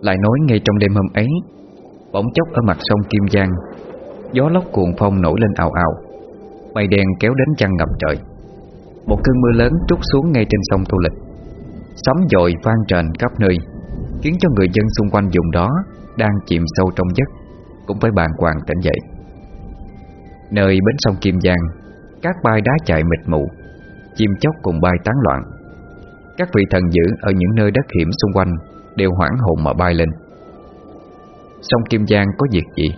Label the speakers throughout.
Speaker 1: Lại nói ngay trong đêm hôm ấy. Bỗng chốc ở mặt sông Kim Giang, Gió lốc cuồng phong nổi lên ào ào, Mây đen kéo đến chăn ngập trời. Một cơn mưa lớn trút xuống ngay trên sông Thu Lịch. Sấm dội vang trền khắp nơi, Khiến cho người dân xung quanh vùng đó Đang chìm sâu trong giấc, Cũng phải bàn hoàng tỉnh dậy. Nơi bến sông Kim Giang, Các bay đá chạy mịt mù, Chim chóc cùng bay tán loạn. Các vị thần dữ ở những nơi đất hiểm xung quanh Đều hoảng hồn mà bay lên. Sông Kim Giang có việc gì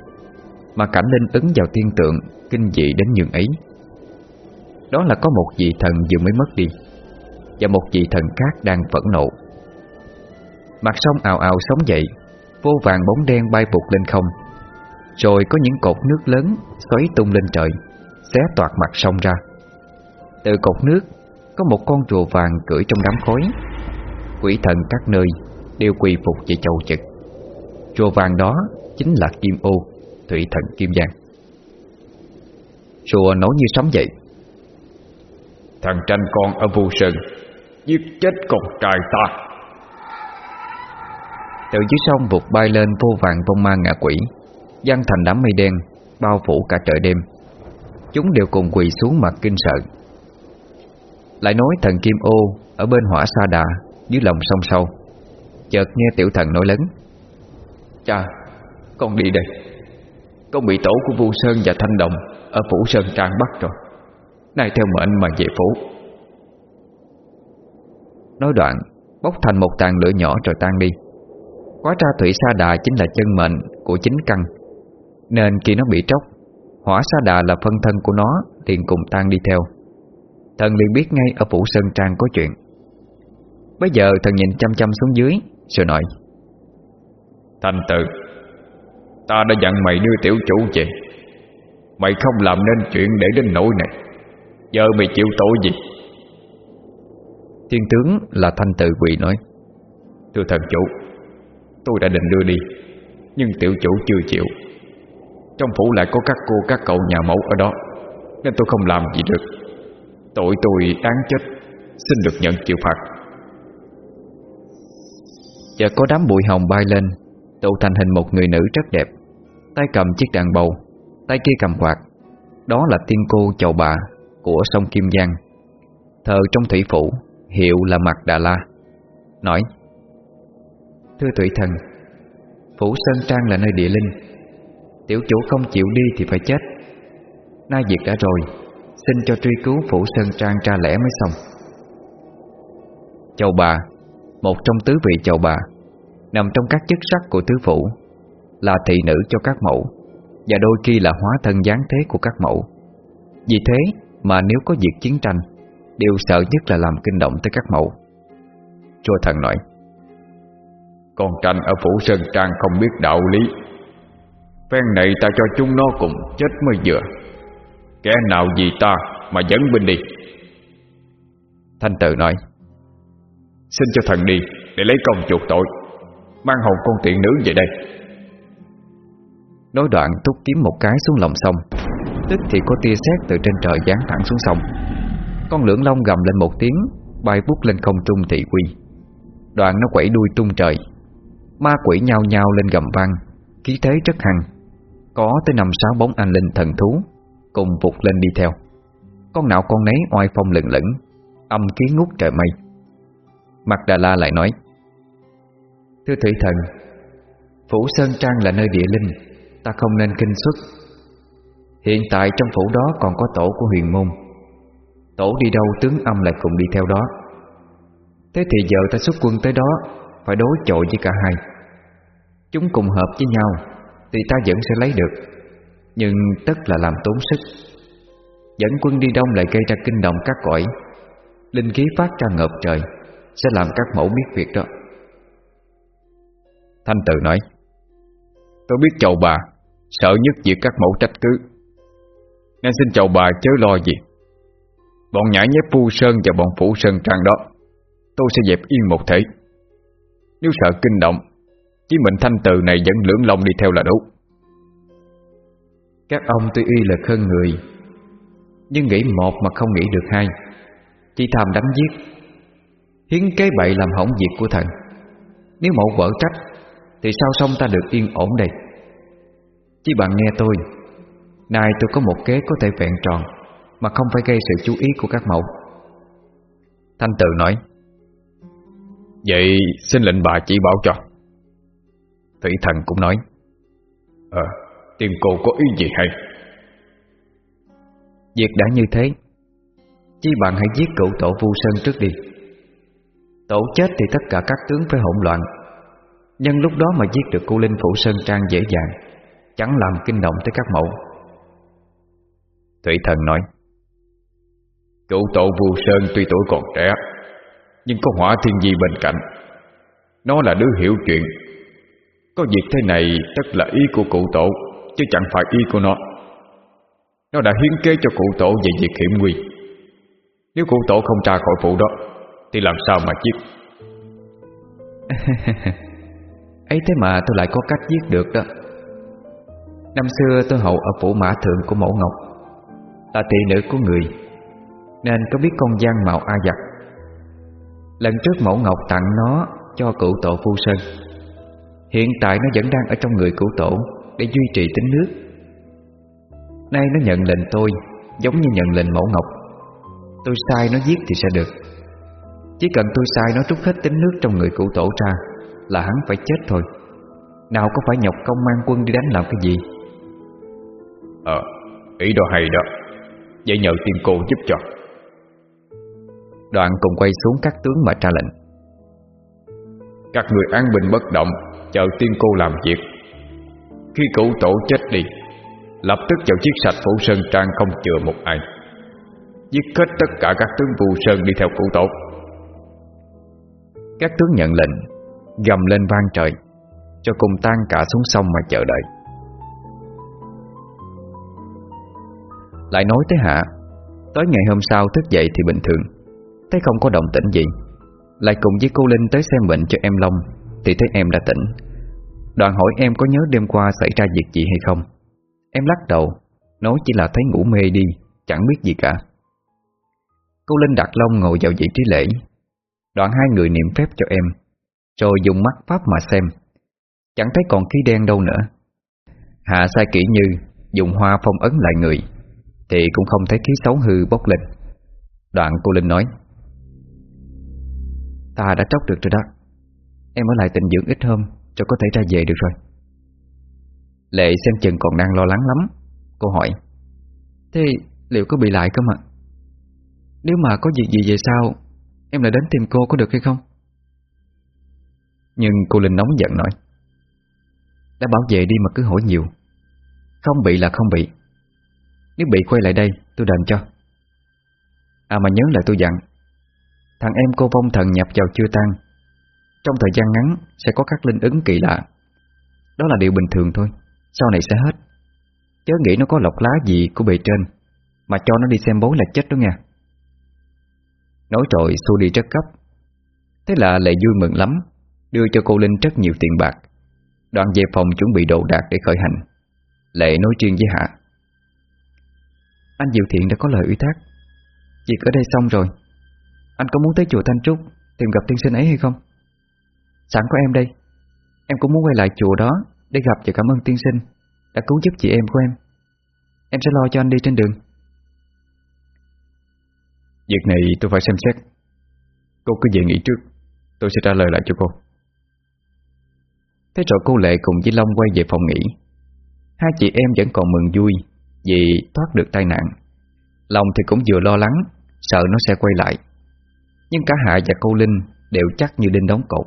Speaker 1: Mà cảnh linh ứng vào thiên tượng, Kinh dị đến nhường ấy? Đó là có một vị thần vừa mới mất đi, Và một vị thần khác đang phẫn nộ. Mặt sông ào ào sóng dậy, Vô vàng bóng đen bay vụt lên không, Rồi có những cột nước lớn Xoáy tung lên trời, Xé toạc mặt sông ra. Từ cột nước, Có một con rùa vàng cưỡi trong đám khói. Quỷ thần các nơi Đều quỳ phục về chầu trực. Rùa vàng đó chính là Kim Ô Thủy thần Kim Giang. Rùa nói như sấm dậy
Speaker 2: Thằng tranh con ở Vu Sơn Giết chết con trai ta.
Speaker 1: Từ dưới sông vụt bay lên vô vàng vong ma ngạ quỷ. Giăng thành đám mây đen Bao phủ cả trời đêm. Chúng đều cùng quỳ xuống mặt kinh sợ. Lại nói thần Kim Ô Ở bên hỏa sa đà Dưới lòng sông sâu Chợt nghe tiểu thần nói lớn.
Speaker 2: Cha, Con đi đây. Con bị tổ của Vu Sơn và Thanh Đồng Ở Phủ Sơn Trang bắt rồi. Nay theo mệnh mà về phủ.
Speaker 1: Nói đoạn, Bốc thành một tàn lửa nhỏ rồi tan đi. Quá ra thủy sa đà chính là chân mệnh Của chính căn. Nên khi nó bị tróc, Hỏa sa đà là phân thân của nó liền cùng tan đi theo. Thần liền biết ngay ở Phủ Sơn Trang có chuyện. Bây giờ thần nhìn chăm chăm xuống dưới Rồi nói
Speaker 2: Thanh tự Ta đã dặn mày đưa tiểu chủ về. Mày không làm nên chuyện để đến nỗi này. Giờ mày chịu tội gì?
Speaker 1: Thiên tướng là thanh tự quỳ nói
Speaker 2: Thưa thần chủ Tôi đã định đưa đi Nhưng tiểu chủ chưa chịu. Trong phủ lại có các cô các cậu nhà mẫu ở đó Nên tôi không làm gì được. Tội tôi đáng chết Xin được nhận chịu phạt
Speaker 1: Chợt có đám bụi hồng bay lên, Tụ thành hình một người nữ rất đẹp. Tay cầm chiếc đàn bầu, Tay kia cầm quạt. Đó là tiên cô chầu bà Của sông Kim Giang. Thờ trong thủy phủ, Hiệu là Mạc Đà La Nói, Thưa thủy thần, Phủ Sơn Trang là nơi địa linh. Tiểu chủ không chịu đi thì phải chết. Nay việc đã rồi, Xin cho truy cứu Phủ Sơn Trang tra lẽ mới xong. Châu bà một trong tứ vị chầu bà Nằm trong các chức sắc của tứ phủ Là thị nữ cho các mẫu Và đôi khi là hóa thân gián thế của các mẫu. Vì thế mà nếu có việc chiến tranh Điều sợ nhất là làm kinh động tới các mẫu. Chùa thần nói
Speaker 2: Con tranh ở Phủ Sơn Trang không biết đạo lý. Phen này ta cho chúng nó cùng chết mới vừa. Kẻ nào vì ta mà dẫn binh đi?
Speaker 1: Thanh tự nói
Speaker 2: Xin cho thần đi, để lấy công chuộc tội. Mang hồn con tiện nữ về đây.
Speaker 1: Nói đoạn, thúc kiếm một cái xuống lòng sông. Tức thì có tia sét từ trên trời giáng thẳng xuống sông. Con lưỡng long gầm lên một tiếng, Bay vút lên không trung thị quy. Đoạn nó quẩy đuôi tung trời. Ma quỷ nhao nhao lên gầm vang, Khí thế rất hăng. Có tới năm sáu bóng anh linh thần thú, Cùng vụt lên đi theo. Con nào con nấy oai phong lừng lững Âm khí ngút trời mây. Mặt Đà La lại nói, Thưa Thủy Thần, Phủ Sơn Trang là nơi địa linh, Ta không nên kinh xuất. Hiện tại trong phủ đó còn có tổ của huyền môn. Tổ đi đâu tướng âm lại cùng đi theo đó. Thế thì giờ ta xuất quân tới đó, Phải đối chọi với cả hai. Chúng cùng hợp với nhau, Thì ta vẫn sẽ lấy được. Nhưng tất là làm tốn sức. Dẫn quân đi đông lại gây ra kinh động các cõi, Linh khí phát ra ngợp trời. Sẽ làm các mẫu biết việc đó.
Speaker 2: Thanh tự nói, Tôi biết chầu bà Sợ nhất việc các mẫu trách cứ. Nên xin chầu bà chớ lo gì. Bọn nhãi nhép phu sơn và bọn phủ sơn trang đó, Tôi sẽ dẹp yên một thể. Nếu sợ kinh động Chỉ mình thanh từ này dẫn lưỡng long đi theo là đủ.
Speaker 1: Các ông tuy y là khân người, Nhưng nghĩ một mà không nghĩ được hai. Chỉ tham đánh giết. Hiến kế bậy làm hỏng việc của thần Nếu mẫu vỡ trách Thì sao xong ta được yên ổn đây? Chỉ bạn nghe tôi Nay tôi có một kế có thể vẹn tròn Mà không phải gây sự chú ý của các mẫu.
Speaker 2: Thanh tự nói Vậy xin lệnh bà chỉ bảo cho. Thủy thần cũng nói Ờ, tìm cô có ý gì hay?
Speaker 1: Việc đã như thế Chi bạn hãy giết cựu tổ Vu Sơn trước đi Tổ chết thì tất cả các tướng phải hỗn loạn. Nhân lúc đó mà giết được cô Linh Phủ Sơn Trang dễ dàng, Chẳng làm kinh động tới các mẫu.
Speaker 2: Thủy thần nói, Cựu tổ Vu Sơn tuy tuổi còn trẻ, Nhưng có hỏa thiên di bên cạnh. Nó là đứa hiểu chuyện. Có việc thế này tất là ý của cụ tổ, Chứ chẳng phải ý của nó. Nó đã hiến kế cho cụ tổ về việc hiểm nguy. Nếu cụ tổ không tra khỏi phụ đó thì làm sao mà giết?
Speaker 1: Ấy thế mà tôi lại có cách giết được đó. Năm xưa tôi hậu ở phủ mã thượng của mẫu ngọc. Là tỷ nữ của người, Nên có biết con gian mạo A giặc. Lần trước mẫu ngọc tặng nó cho cựu tổ Phu Sơn. Hiện tại nó vẫn đang ở trong người cựu tổ Để duy trì tính nước. Nay nó nhận lệnh tôi, Giống như nhận lệnh mẫu ngọc. Tôi sai nó giết thì sẽ được. Chỉ cần tôi sai nó trút hết tính nước trong người cựu tổ ra Là hắn phải chết thôi. Nào có phải nhọc công mang quân đi đánh làm cái gì?
Speaker 2: Ờ, ý đó hay đó. Vậy nhờ tiên cô giúp cho.
Speaker 1: Đoạn cùng quay xuống các tướng mà tra lệnh.
Speaker 2: Các người an bình bất động Chờ tiên cô làm việc. Khi cửu tổ chết đi Lập tức vào chiếc sạch phủ sơn trang không chừa một ai. Giết hết tất cả các tướng phù sơn đi theo cửu tổ
Speaker 1: các tướng nhận lệnh, Gầm lên vang trời, Cho cùng tan cả xuống sông mà chờ đợi. Lại nói tới Hạ, Tới ngày hôm sau thức dậy thì bình thường, Thấy không có động tĩnh gì. Lại cùng với cô Linh tới xem bệnh cho em Long, Thì thấy em đã tỉnh. Đoàn hỏi em có nhớ đêm qua xảy ra việc gì hay không? Em lắc đầu, Nói chỉ là thấy ngủ mê đi, Chẳng biết gì cả. Cô Linh đặt Long ngồi vào vị trí lễ Đoạn hai người niệm phép cho em, Rồi dùng mắt pháp mà xem. Chẳng thấy còn khí đen đâu nữa. Hạ sai kỹ như Dùng hoa phong ấn lại người, Thì cũng không thấy khí xấu hư bốc lên. Đoạn cô Linh nói, Ta đã tróc được rồi đó. Em ở lại tịnh dưỡng ít hôm, Cho có thể ra về được rồi. Lệ xem chừng còn đang lo lắng lắm. Cô hỏi, Thế liệu có bị lại cơ mà Nếu mà có việc gì về sau Em lại đến tìm cô có được hay không? Nhưng cô Linh nóng giận nói, Đã bảo vệ đi mà cứ hỏi nhiều. Không bị là không bị. Nếu bị quay lại đây, tôi đền cho. À mà nhớ lại tôi dặn, Thằng em cô vong thần nhập vào chưa tan. Trong thời gian ngắn Sẽ có các linh ứng kỳ lạ. Đó là điều bình thường thôi, Sau này sẽ hết. Chớ nghĩ nó có lọc lá gì của bề trên, Mà cho nó đi xem bố là chết đó nha Nói rồi xua đi rất gấp, Thế là Lệ vui mừng lắm Đưa cho cô Linh rất nhiều tiền bạc. Đoàn về phòng chuẩn bị đồ đạc để khởi hành. Lệ nói riêng với Hạ. Anh Diệu Thiện đã có lời ủy thác. Việc ở đây xong rồi. Anh có muốn tới chùa Thanh Trúc Tìm gặp tiên sinh ấy hay không? Sẵn có em đây. Em cũng muốn quay lại chùa đó Để gặp và cảm ơn tiên sinh Đã cứu giúp chị em của em. Em sẽ lo cho anh đi trên đường.
Speaker 2: Việc này tôi phải xem xét. Cô cứ về nghỉ trước, Tôi sẽ trả lời lại cho cô.
Speaker 1: Thế rồi cô Lệ cùng với Long quay về phòng nghỉ, Hai chị em vẫn còn mừng vui Vì thoát được tai nạn. Long thì cũng vừa lo lắng, Sợ nó sẽ quay lại. Nhưng cả Hạ và cô Linh Đều chắc như đinh đóng cột,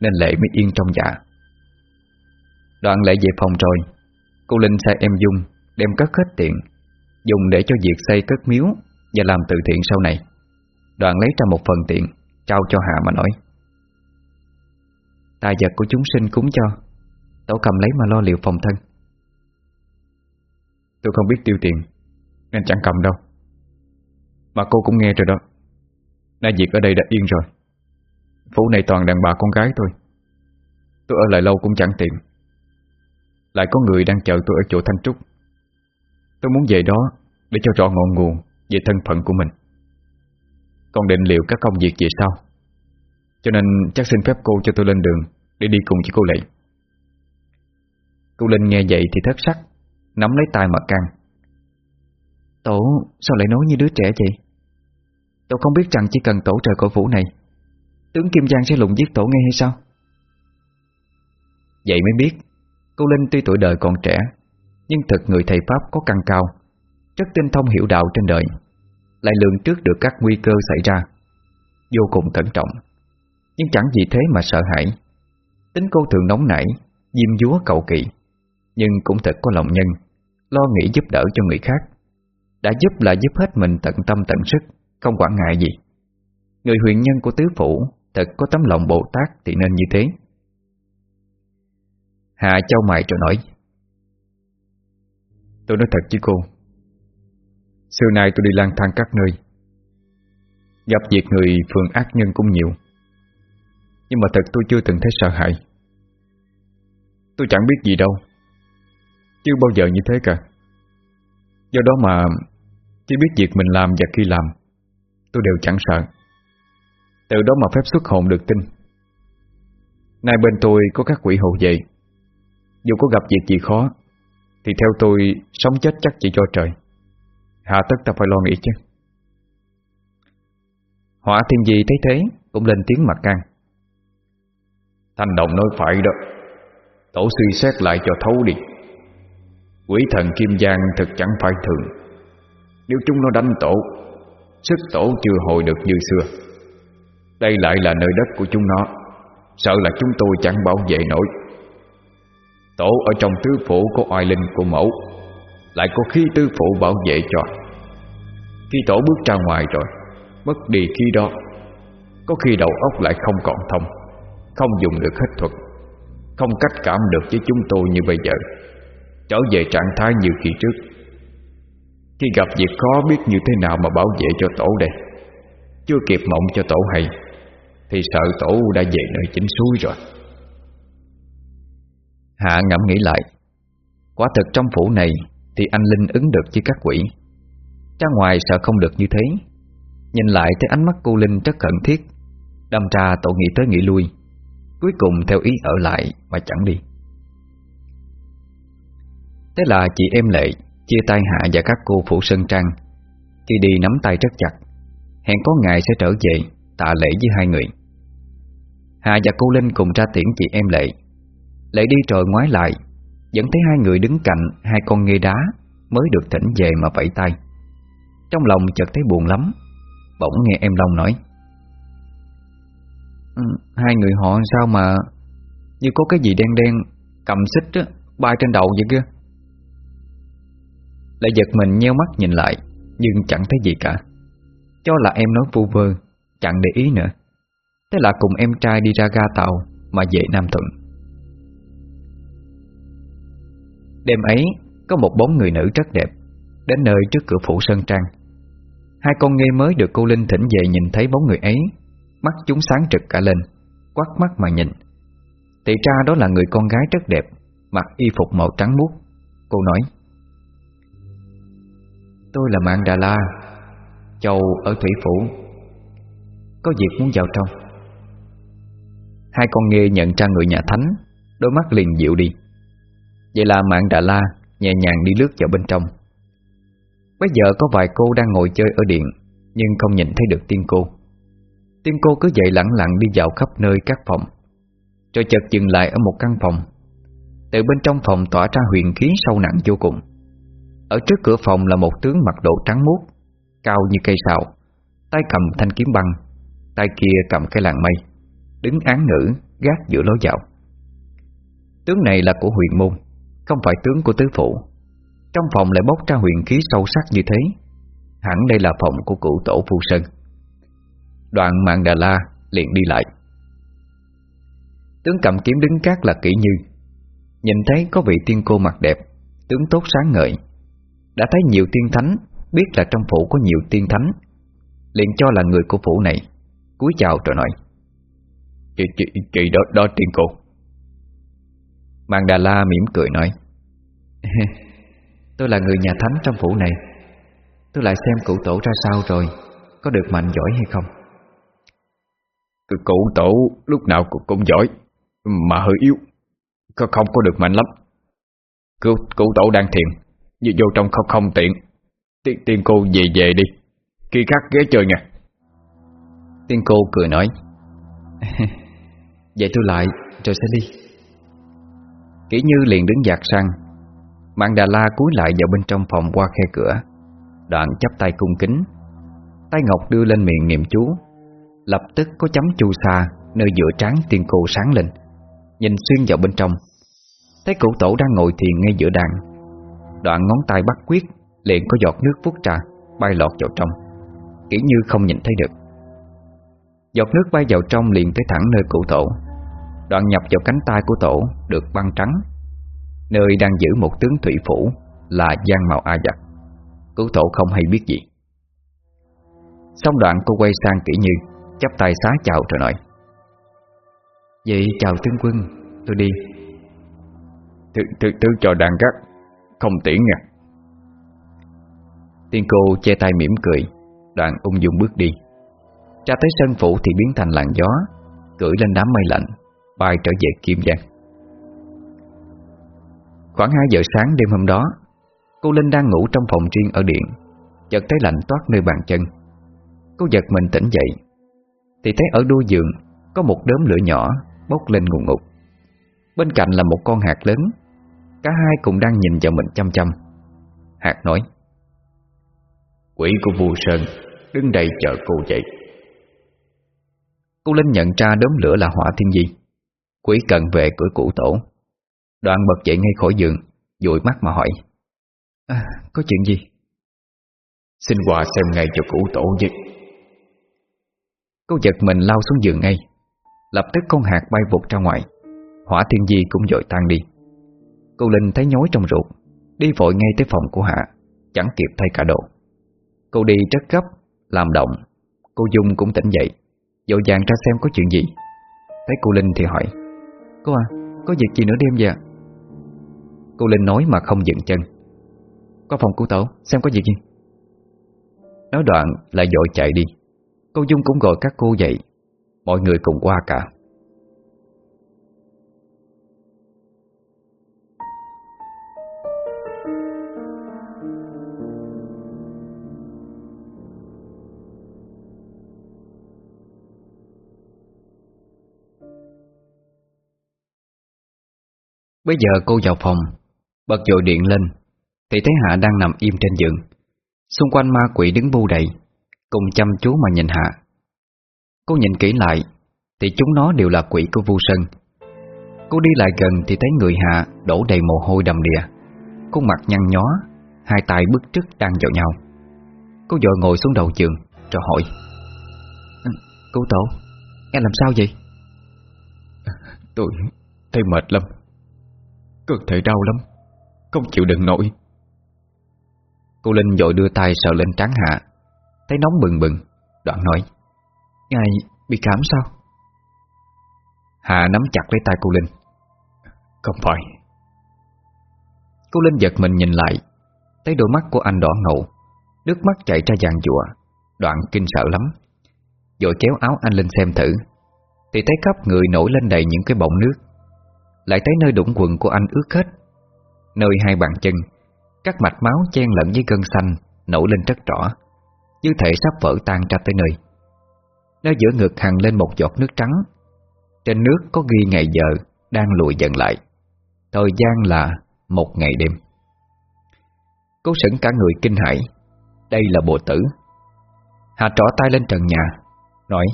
Speaker 1: Nên Lệ mới yên trong dạ. Đoạn Lệ về phòng rồi, Cô Linh sai em Dung Đem cất hết tiền, Dùng để cho việc xây cất miếu và làm từ thiện sau này. Đoạn lấy ra một phần tiền Trao cho Hạ mà nói. Tài vật của chúng sinh cúng cho Tổ cầm lấy mà lo liệu phòng thân.
Speaker 2: Tôi không biết tiêu tiền, Nên chẳng cầm đâu. Mà cô cũng nghe rồi đó. Nay việc ở đây đã yên rồi. Phủ này toàn đàn bà con gái thôi. Tôi ở lại lâu cũng chẳng tiện. Lại có người đang chờ tôi ở chỗ Thanh Trúc. Tôi muốn về đó Để cho rõ ngọn nguồn. Về thân phận của mình. Còn định liệu các công việc về sau. Cho nên chắc xin phép cô cho tôi lên đường Để đi cùng với cô Lệ.
Speaker 1: Cô Linh nghe vậy thì thất sắc Nắm lấy tay mà căng. Tổ sao lại nói như đứa trẻ vậy? Tổ không biết rằng chỉ cần tổ trời cổ vũ này Tướng Kim Giang sẽ lùng giết tổ ngay hay sao? Vậy mới biết Cô Linh tuy tuổi đời còn trẻ Nhưng thật người thầy Pháp có căn cao Rất tinh thông hiểu đạo trên đời lại lường trước được các nguy cơ xảy ra. Vô cùng cẩn trọng. Nhưng chẳng vì thế mà sợ hãi. Tính cô thường nóng nảy, Diêm dúa cầu kỳ. Nhưng cũng thật có lòng nhân, Lo nghĩ giúp đỡ cho người khác. Đã giúp là giúp hết mình tận tâm tận sức, Không quản ngại gì. Người huyền nhân của tứ phủ Thật có tấm lòng Bồ Tát thì nên như thế. Hạ châu mày rồi nói, Tôi nói thật với cô Xưa nay tôi đi lang thang các nơi. Gặp việc người phường ác nhân cũng nhiều. Nhưng mà thật tôi chưa từng thấy sợ hãi. Tôi chẳng biết gì đâu. Chưa bao giờ như thế cả. Do đó mà Chỉ biết việc mình làm và khi làm, Tôi đều chẳng sợ. Từ đó mà phép xuất hồn được tin. Nay bên tôi có các quỷ hộ vệ. Dù có gặp việc gì khó, Thì theo tôi, Sống chết chắc chỉ cho trời. Hạ tất ta phải lo nghĩ chứ. Hỏa thiên di thấy thế, Cũng lên tiếng mặt căng.
Speaker 2: Thanh động nói phải đó. Tổ suy xét lại cho thấu đi. Quỷ thần Kim Giang thật chẳng phải thường. Nếu chúng nó đánh tổ, Sức tổ chưa hồi được như xưa. Đây lại là nơi đất của chúng nó. Sợ là chúng tôi chẳng bảo vệ nổi. Tổ ở trong tứ phủ có oai linh của mẫu. Lại có khí tứ phủ bảo vệ cho. Khi tổ bước ra ngoài rồi, Mất đi khi đó. Có khi đầu óc lại không còn thông, Không dùng được hết thuật, Không cách cảm được với chúng tôi như bây giờ. Trở về trạng thái như kỳ trước. Khi gặp việc khó biết như thế nào mà bảo vệ cho tổ đây Chưa kịp mộng cho tổ hay, Thì sợ tổ đã về nơi chính suối rồi.
Speaker 1: Hạ ngẫm nghĩ lại, Quả thực trong phủ này Thì anh Linh ứng được với các quỷ. Ra ngoài sợ không được như thế. Nhìn lại thấy ánh mắt cô Linh rất khẩn thiết, Đâm ra tội nghĩ tới nghĩ lui, Cuối cùng theo ý ở lại Mà chẳng đi. Thế là chị em Lệ Chia tay Hạ và các cô phụ sân trang. Khi đi nắm tay rất chặt, Hẹn có ngày sẽ trở về Tạ lễ với hai người. Hạ và cô Linh cùng ra tiễn chị em Lệ. Lệ đi rồi ngoái lại, Vẫn thấy hai người đứng cạnh Hai con nghê đá Mới được thỉnh về mà vẫy tay. Trong lòng chợt thấy buồn lắm. Bỗng nghe em Long nói. Ừ, hai người họ sao mà Như có cái gì đen đen Cầm xích á, bay trên đầu vậy kia? Lại giật mình nheo mắt nhìn lại Nhưng chẳng thấy gì cả. Cho là em nói vu vơ Chẳng để ý nữa. Thế là cùng em trai đi ra ga tàu Mà về Nam Thuận. Đêm ấy Có một bóng người nữ rất đẹp Đến nơi trước cửa phủ Sơn Trang. Hai con nghe mới được cô Linh thỉnh về nhìn thấy bóng người ấy. Mắt chúng sáng trực cả lên Quắt mắt mà nhìn. Thì ra đó là người con gái rất đẹp, Mặc y phục màu trắng muốt. Cô nói, Tôi là Mạng Đà La, Châu ở Thủy Phủ. Có việc muốn vào trong. Hai con nghe nhận ra người nhà thánh, Đôi mắt liền dịu đi. Vậy là Mạng Đà La Nhẹ nhàng đi lướt vào bên trong. Bây giờ có vài cô đang ngồi chơi ở điện, Nhưng không nhìn thấy được tiên cô. Tiên cô cứ dậy lặng lặng đi dạo khắp nơi các phòng, Rồi chợt dừng lại ở một căn phòng. Từ bên trong phòng tỏa ra huyền khí sâu nặng vô cùng. Ở trước cửa phòng là một tướng mặc đồ trắng muốt, Cao như cây sào, Tay cầm thanh kiếm băng, Tay kia cầm cái làng mây, Đứng án ngữ, gác giữa lối dạo Tướng này là của huyền môn, Không phải tướng của tứ phủ trong phòng lại bốc ra huyền khí sâu sắc như thế. Hẳn đây là phòng của cụ tổ Phu Sơn. Đoạn mạng Đà La liền đi lại. Tướng cầm kiếm đứng cát là kỹ như. Nhìn thấy có vị tiên cô mặt đẹp Tướng tốt sáng ngời. Đã thấy nhiều tiên thánh Biết là trong phủ có nhiều tiên thánh. Liền cho là người của phủ này cúi chào rồi nói. Chị, chị, chị đó, đó tiên cô. Mạng Đà La mỉm cười nói. Tôi là người nhà thánh trong phủ này. Tôi lại xem cụ tổ ra sao rồi Có được mạnh giỏi hay không?
Speaker 2: Cụ tổ lúc nào cũng giỏi Mà hơi yếu Không có được mạnh lắm. Cụ, cụ tổ đang thiền Như vô trong không không tiện. Tiên, tiên cô về về đi Khi khác ghé chơi nha.
Speaker 1: Tiên cô cười nói Vậy tôi lại rồi sẽ đi. Kỷ Như liền đứng dạt sang Mạng Đà La cúi lại vào bên trong phòng qua khe cửa. Đoạn chắp tay cung kính. Tay Ngọc đưa lên miệng niệm chú. Lập tức có chấm chu sa, Nơi giữa trán tiên cô sáng lên. Nhìn xuyên vào bên trong. Thấy cụ tổ đang ngồi thiền ngay giữa đàn. Đoạn ngón tay bắt quyết, Liền có giọt nước vút trà, Bay lọt vào trong. Kỹ như không nhìn thấy được. Giọt nước bay vào trong liền tới thẳng nơi cụ tổ. Đoạn nhập vào cánh tay của tổ, Được băng trắng. Nơi đang giữ một tướng thủy phủ Là giang màu A giặc. Cứu thổ không hay biết gì. Xong đoạn cô quay sang kỹ như chắp tay xá chào rồi nói Vậy chào tướng quân Tôi đi.
Speaker 2: Thứ, thứ, thứ cho đàn gắt Không tiễn nha.
Speaker 1: Tiên cô che tay mỉm cười Đoạn ung dung bước đi. Ra tới sân phủ thì biến thành làn gió Cưỡi lên đám mây lạnh Bay trở về Kim Giang. Khoảng 2 giờ sáng đêm hôm đó Cô Linh đang ngủ trong phòng riêng ở điện Chợt thấy lạnh toát nơi bàn chân. Cô giật mình tỉnh dậy. Thì thấy ở đuôi giường Có một đốm lửa nhỏ bốc lên ngùn ngụt. Bên cạnh là một con hạt lớn Cả hai cùng đang nhìn vào mình chăm chăm. Hạt nói
Speaker 2: Quỷ của vua Sơn Đứng đây chờ cô dậy.
Speaker 1: Cô Linh nhận ra đốm lửa là hỏa thiên di Quỷ cận về cửa cụ tổ Đoạn bật dậy ngay khỏi giường dụi mắt mà hỏi. À, Có chuyện gì?
Speaker 2: Xin qua xem ngay cho cụ tổ với.
Speaker 1: Cô giật mình lao xuống giường ngay. Lập tức con hạt bay vụt ra ngoài. Hỏa thiên di cũng dội tan đi. Cô Linh thấy nhói trong ruột Đi vội ngay tới phòng của Hạ Chẳng kịp thay cả đồ. Cô đi rất gấp, làm động. Cô Dung cũng tỉnh dậy Dội vàng ra xem có chuyện gì. Thấy cô Linh thì hỏi. Cô à, có việc gì nữa đêm vậy Cô Linh nói mà không dừng chân. Có phòng cô tẩu, xem có việc gì Nói đoạn lại dội chạy đi. Cô Dung cũng gọi các cô dậy. Mọi người cùng qua cả. Bây giờ cô vào phòng. Bật dội điện lên, Thì thấy Hạ đang nằm im trên giường. Xung quanh ma quỷ đứng bu đầy, Cùng chăm chú mà nhìn Hạ. Cô nhìn kỹ lại, Thì chúng nó đều là quỷ của Vu Sơn. Cô đi lại gần thì thấy người Hạ Đổ đầy mồ hôi đầm đìa. Khuôn mặt nhăn nhó, Hai tay bức trước đang vào nhau. Cô dội ngồi xuống đầu giường Rồi hỏi. Ừ, cô Tổ anh làm sao vậy?
Speaker 2: Tôi thấy mệt lắm, Cơ thể đau lắm. Không chịu đựng nổi.
Speaker 1: Cô Linh dội đưa tay sờ lên trán Hạ, Thấy nóng bừng bừng, Đoạn nói, Ngài bị cảm sao? Hạ nắm chặt lấy tay cô Linh.
Speaker 2: Không phải.
Speaker 1: Cô Linh giật mình nhìn lại, Thấy đôi mắt của anh đỏ ngầu, Nước mắt chảy ra dàn dùa Đoạn kinh sợ lắm. Rồi kéo áo anh lên xem thử, Thì thấy khắp người nổi lên đầy những cái bọng nước, lại thấy nơi đũng quần của anh ướt hết. Nơi hai bàn chân. Các mạch máu chen lẫn với gân xanh Nổi lên rất rõ Như thể sắp vỡ tan ra tới nơi. Nơi giữa ngực hằng lên một giọt nước trắng. Trên nước có ghi ngày giờ Đang lùi dần lại. Thời gian là một ngày đêm. Cô sững cả người kinh hãi. Đây là bộ tử. Hà trỏ tay lên trần nhà Nói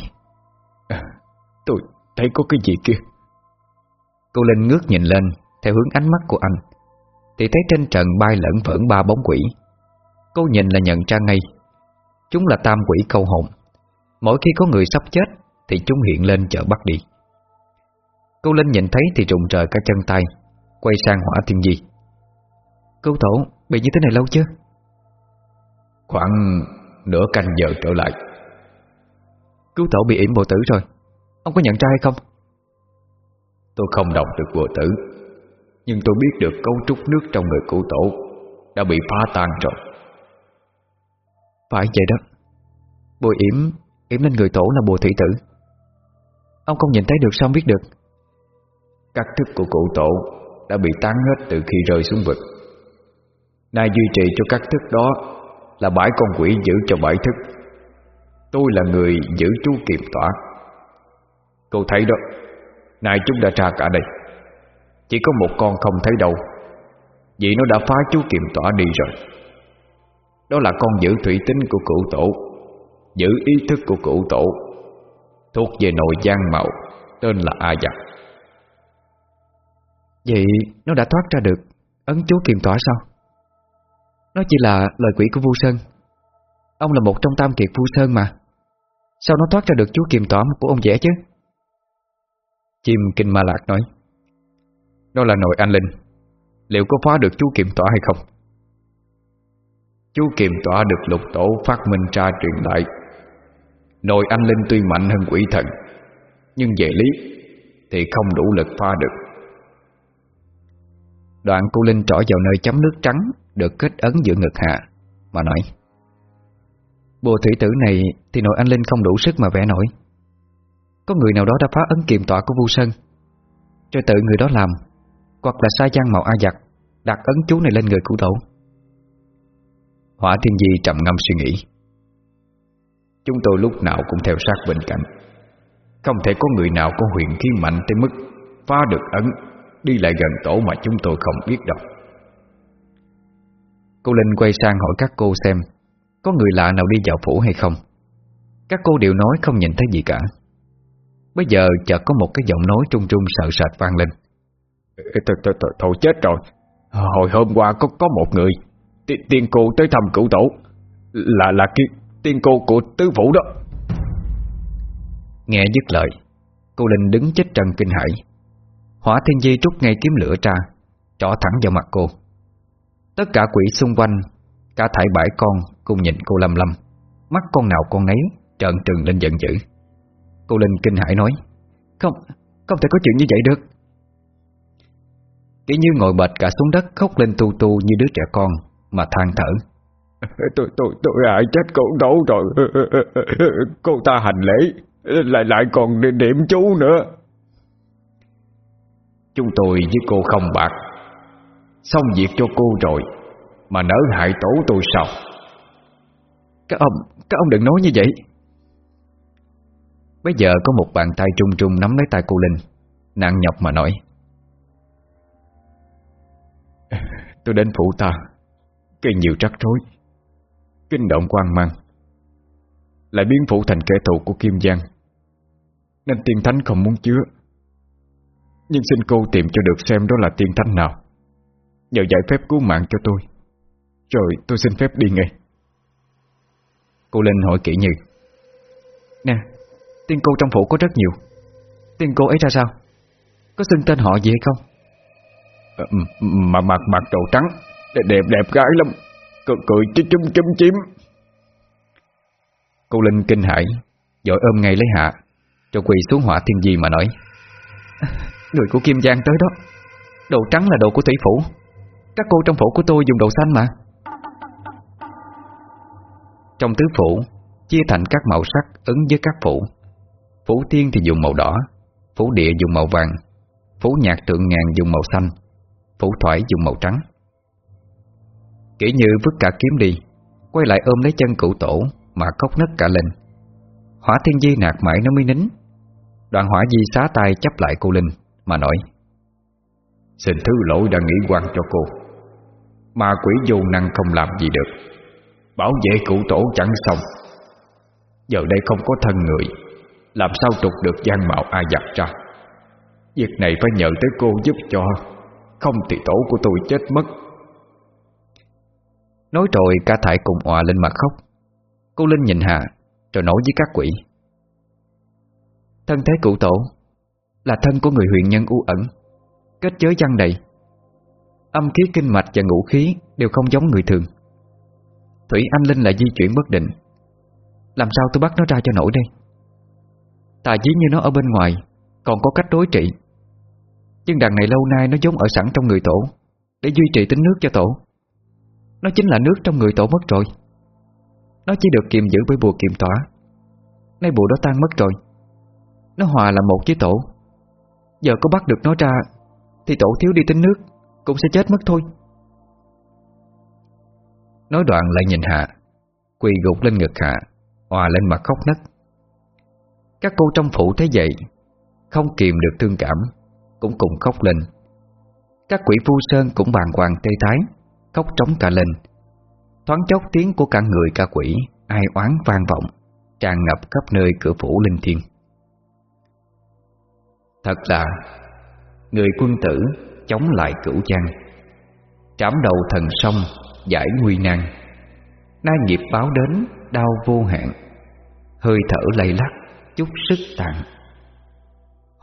Speaker 2: à, Tôi thấy có cái gì kia.
Speaker 1: Cô Linh ngước nhìn lên Theo hướng ánh mắt của anh Thì thấy trên trần bay lẫn phởn ba bóng quỷ. Cô nhìn là nhận ra ngay. Chúng là tam quỷ câu hồn. Mỗi khi có người sắp chết Thì chúng hiện lên chợ bắt đi. Cô Linh nhìn thấy thì trùng trời cả chân tay Quay sang hỏa thiên di. Cô tổ bị như thế này lâu chưa?
Speaker 2: Khoảng nửa canh giờ trở lại.
Speaker 1: Cứu tổ bị yểm bộ tử rồi. Ông có nhận ra hay không?
Speaker 2: Tôi không đọc được vừa tử nhưng tôi biết được cấu trúc nước trong người cụ tổ Đã bị phá tan rồi.
Speaker 1: Phải vậy đó. Bùi yểm Yểm lên người tổ là bùa thủy tử. Ông không nhìn thấy được sao biết được.
Speaker 2: Các thức của cụ tổ Đã bị tán hết từ khi rơi xuống vực. Nay duy trì cho các thức đó Là bãi con quỷ giữ cho bãi thức. Tôi là người giữ chú kiềm tỏa. Cô thấy đó, Nay chúng đã ra cả đây. Chỉ có một con không thấy đâu. Vì nó đã phá chú kiềm tỏa đi rồi. Đó là con giữ thủy tính của cụ tổ, Giữ ý thức của cụ tổ, Thuộc về nội gian mạo Tên là A Giặc.
Speaker 1: Vậy nó đã thoát ra được Ấn chú kiềm tỏa sao? Nó chỉ là lời quỷ của Vu Sơn. Ông là một trong tam kiệt Vu Sơn mà. Sao nó thoát ra được chú kiềm tỏa của ông vẽ chứ?
Speaker 2: Chim Kinh Ma Lạc nói. Đó là nội anh Linh. Liệu có phá được chú kiềm tỏa hay không? Chú kiềm tỏa được lục tổ phát minh ra truyền lại. Nội anh Linh tuy mạnh hơn quỷ thần, Nhưng về lý Thì không đủ lực phá được.
Speaker 1: Đoạn cô Linh trỏ vào nơi chấm nước trắng Được kết ấn giữa ngực hạ, Mà nói Bùa thủy tử này thì nội anh Linh không đủ sức mà vẽ nổi. Có người nào đó đã phá ấn kiềm tọa của Vu Sơn Rồi tự người đó làm. Hoặc là sai gian màu A giặc, Đặt ấn chú này lên người cụ tổ
Speaker 2: Hỏa Thiên Di trầm ngâm suy nghĩ. Chúng tôi lúc nào cũng theo sát bên cạnh. Không thể có người nào có huyền khí mạnh tới mức Phá được ấn, Đi lại gần tổ mà chúng tôi không biết đâu.
Speaker 1: Cô Linh quay sang hỏi các cô xem, Có người lạ nào đi vào phủ hay không? Các cô đều nói không nhìn thấy gì cả. Bây giờ chợt có một cái giọng nói trung trung sợ sệt vang lên.
Speaker 2: Thôi chết rồi. Hồi hôm qua có có một người Tiên cô tới thăm cửu tổ. Là là cái Tiên cô của tứ phủ đó.
Speaker 1: Nghe dứt lời Cô Linh đứng chết trần kinh hãi. Hỏa thiên di trút ngay kiếm lửa ra Trỏ thẳng vào mặt cô. Tất cả quỷ xung quanh Cả thải bãi con cùng nhìn cô lầm lầm Mắt con nào con nấy Trợn trừng lên giận dữ. Cô Linh kinh hãi nói Không, không thể có chuyện như vậy được. Kỹ như ngồi bệt cả xuống đất Khóc lên tu tu như đứa trẻ con Mà than thở.
Speaker 2: Tôi tôi tôi hại chết cô đấu rồi. Cô ta hành lễ Lại lại còn điểm chú nữa. Chúng tôi với cô không bạc Xong việc cho cô rồi Mà nỡ hại tổ tôi sao?
Speaker 1: Các ông Các ông đừng nói như vậy. Bây giờ có một bàn tay trung trung nắm lấy tay cô Linh Nặng nhọc mà nói
Speaker 2: Tôi đến phủ ta. Gây nhiều rắc rối, Kinh động quan mang. Lại biến phủ thành kẻ thù của Kim Giang. Nên tiên thánh không muốn chứa. Nhưng xin cô tìm cho được xem đó là tiên thánh nào. Nhờ giải phép cứu mạng cho tôi. Rồi tôi xin phép đi ngay.
Speaker 1: Cô Linh hỏi kỹ như, Nè, Tiên cô trong phủ có rất nhiều. Tiên cô ấy ra sao? Có xưng tên họ gì hay không?
Speaker 2: Ờ, ừ, mà mặt mặt đồ trắng Đẹp đẹp, đẹp gái lắm. Cười cười chứ chum chum chim.
Speaker 1: Cô Linh kinh hãi rồi ôm ngay lấy hạ Rồi quỳ xuống hỏa thiên di mà nói. Người của Kim Giang tới đó Đồ trắng là đồ của thủy phủ. Các cô trong phủ của tôi dùng đồ xanh mà. Trong tứ phủ Chia thành các màu sắc ứng với các phủ. Phủ tiên thì dùng màu đỏ Phủ địa dùng màu vàng Phủ nhạc tượng ngàn dùng màu xanh. Phủ thoải dùng màu trắng. Kỷ như vứt cả kiếm đi, Quay lại ôm lấy chân cụ tổ Mà khóc nấc cả lên. Hỏa thiên di nạt mãi nó mới nín. Đoàn hỏa di xá tay chấp lại cô Linh Mà nói,
Speaker 2: Xin thứ lỗi đã nghĩ quan cho cô. Mà quỷ vô năng không làm gì được. Bảo vệ cụ tổ chẳng xong. Giờ đây không có thân người, Làm sao trục được gian mạo ai giặt ra? Việc này phải nhờ tới cô giúp cho. Không thì tổ của tôi chết mất.
Speaker 1: Nói rồi ca thải cùng hòa lên mặt khóc. Cô Linh nhìn hà, Rồi nói với các quỷ. Thân thế cụ tổ Là thân của người huyền nhân u ẩn Kết giới văn đầy? Âm khí kinh mạch và ngũ khí Đều không giống người thường. Thủy Anh Linh lại di chuyển bất định. Làm sao tôi bắt nó ra cho nổi đây? Tà dí như nó ở bên ngoài Còn có cách đối trị. Nhưng đằng này lâu nay nó giống ở sẵn trong người tổ, Để duy trì tính nước cho tổ. Nó chính là nước trong người tổ mất rồi. Nó chỉ được kiềm giữ với bùa kiềm tỏa. Nay bùa đó tan mất rồi. Nó hòa là một với tổ. Giờ có bắt được nó ra, Thì tổ thiếu đi tính nước, Cũng sẽ chết mất thôi. Nói đoạn lại nhìn Hạ, Quỳ gục lên ngực Hạ, Hòa lên mặt khóc nấc. Các cô trong phủ thấy vậy, Không kìm được thương cảm. Cũng cùng khóc lên. Các quỷ phu sơn cũng bàng hoàng tê tái Khóc trống cả lên. Thoáng chốc tiếng của cả người cả quỷ, Ai oán vang vọng, Tràn ngập khắp nơi cửa phủ linh thiên Thật là, Người quân tử chống lại cửu giang. Trảm đầu thần sông, Giải nguy nan. Nay nghiệp báo đến, Đau vô hạn. Hơi thở lay lắc Chút sức tàn.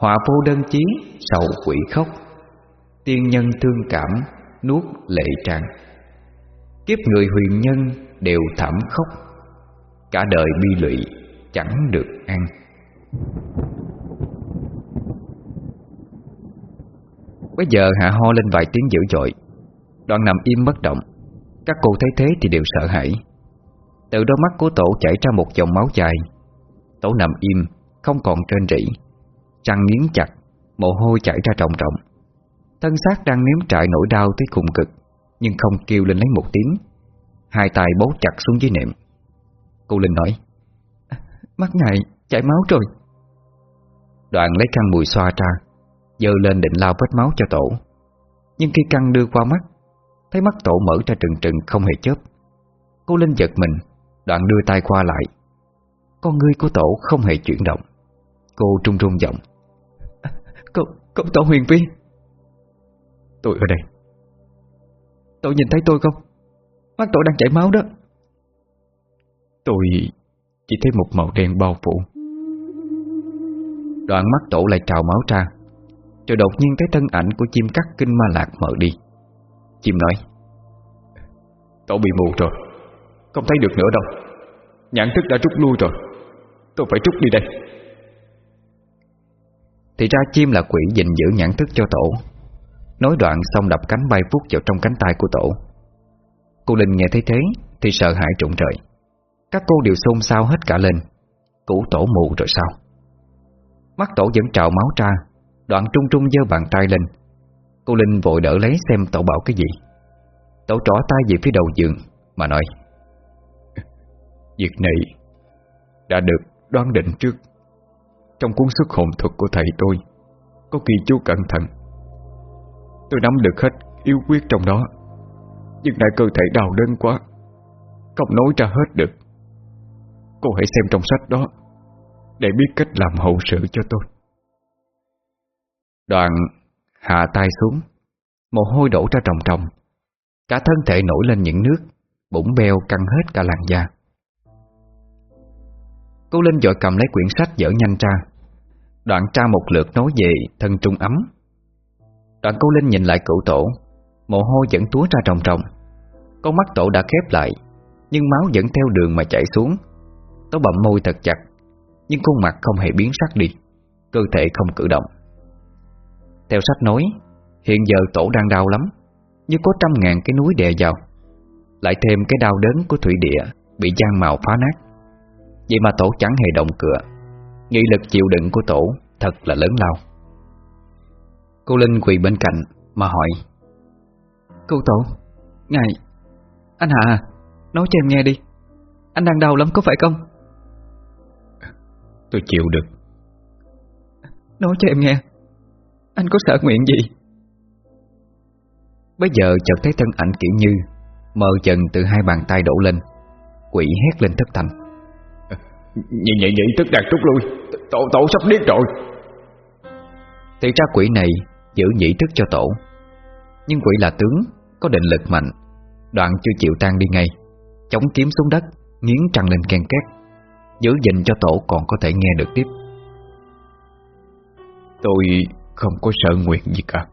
Speaker 1: Họa vô đơn chí, Sầu quỷ khóc. Tiên nhân thương cảm, Nuốt lệ tràn Kiếp người huyền nhân Đều thảm khóc Cả đời bi lụy Chẳng được an Bây giờ Hạ ho lên vài tiếng dữ dội. Đoạn nằm im bất động. Các cô thấy thế thì đều sợ hãi. Từ đôi mắt của tổ chảy ra một dòng máu dài. Tổ nằm im, Không còn trên rỉ. Trăng nghiến chặt, Mồ hôi chảy ra trọng trọng Thân xác đang nếm trại nỗi đau tới cùng cực, Nhưng không kêu lên lấy một tiếng. Hai tay bấu chặt xuống dưới nệm. Cô Linh nói, Mắt ngài chảy máu rồi. Đoạn lấy khăn mùi xoa ra Dơ lên định lao vết máu cho tổ. Nhưng khi căng đưa qua mắt, Thấy mắt tổ mở ra trừng trừng không hề chớp. Cô Linh giật mình, Đoạn đưa tay qua lại. Con ngươi của tổ không hề chuyển động. Cô trung trung giọng Cô, cô tổ huyền vi Tôi ở đây. Tổ nhìn thấy tôi không? Mắt tổ đang chảy máu đó. Tôi chỉ thấy một màu đen bao phủ. Đoạn mắt tổ lại trào máu ra rồi đột nhiên thấy thân ảnh của chim cắt kinh ma lạc mở đi. Chim nói Tổ bị mù rồi Không thấy được nữa đâu. Nhãn thức đã rút lui rồi Tôi phải rút đi đây thì ra chim là quỷ gìn giữ nhãn thức cho tổ. Nói đoạn xong đập cánh bay phút vào trong cánh tay của tổ. Cô Linh nghe thấy thế Thì sợ hãi trụng trời. Các cô đều xôn xao hết cả lên. Cũ tổ mù rồi sao? Mắt tổ vẫn trào máu ra, Đoạn trung trung giơ bàn tay lên. Cô Linh vội đỡ lấy xem tổ bảo cái gì. Tổ trỏ tay về phía đầu giường, Mà nói, Việc này Đã được đoán định trước. Trong cuốn xuất hồn thuật của thầy tôi. Có kỳ chú cẩn thận. Tôi nắm được hết yếu quyết trong đó. Nhưng đại cơ thể đau đớn quá. Không nói ra hết được. Cô hãy xem trong sách đó, Để biết cách làm hậu sự cho tôi. Đoạn hạ tay xuống. Mồ hôi đổ ra trồng trồng Cả thân thể nổi lên những nước, Bụng beo căng hết cả làn da. Cô Linh dội cầm lấy quyển sách dở nhanh ra. Đoạn tra một lượt nói về thân trung ấm. Đoạn cô Linh nhìn lại cựu tổ, Mồ hôi vẫn túa ra trồng trồng Con mắt tổ đã khép lại, Nhưng máu vẫn theo đường mà chảy xuống. Tổ bậm môi thật chặt, Nhưng khuôn mặt không hề biến sắc đi, Cơ thể không cử động. Theo sách nói, Hiện giờ tổ đang đau lắm, Như có trăm ngàn cái núi đè vào. Lại thêm cái đau đớn của thủy địa Bị giang màu phá nát. Vậy mà tổ chẳng hề động cửa. Nghị lực chịu đựng của tổ Thật là lớn lao. Cô Linh quỳ bên cạnh Mà hỏi Cô tổ Ngài Anh Hạ Nói cho em nghe đi. Anh đang đau lắm có phải không?
Speaker 2: Tôi chịu được.
Speaker 1: Nói cho em nghe anh có sợ nguyện gì? Bây giờ chợt thấy thân ảnh kiểu như Mờ dần từ hai bàn tay đổ lên Quỷ hét lên thất thành
Speaker 2: Nhị nhị nhị tức đạt rút lui. Tổ tổ sắp điếc rồi.
Speaker 1: Thì ra quỷ này giữ nhị thức cho tổ. Nhưng quỷ là tướng Có định lực mạnh. Đoạn chưa chịu tan đi ngay. Chống kiếm xuống đất Nghiến trăng lên ken két. Giữ gìn cho tổ còn có thể nghe được tiếp.
Speaker 2: Tôi không có sợ nguyện gì cả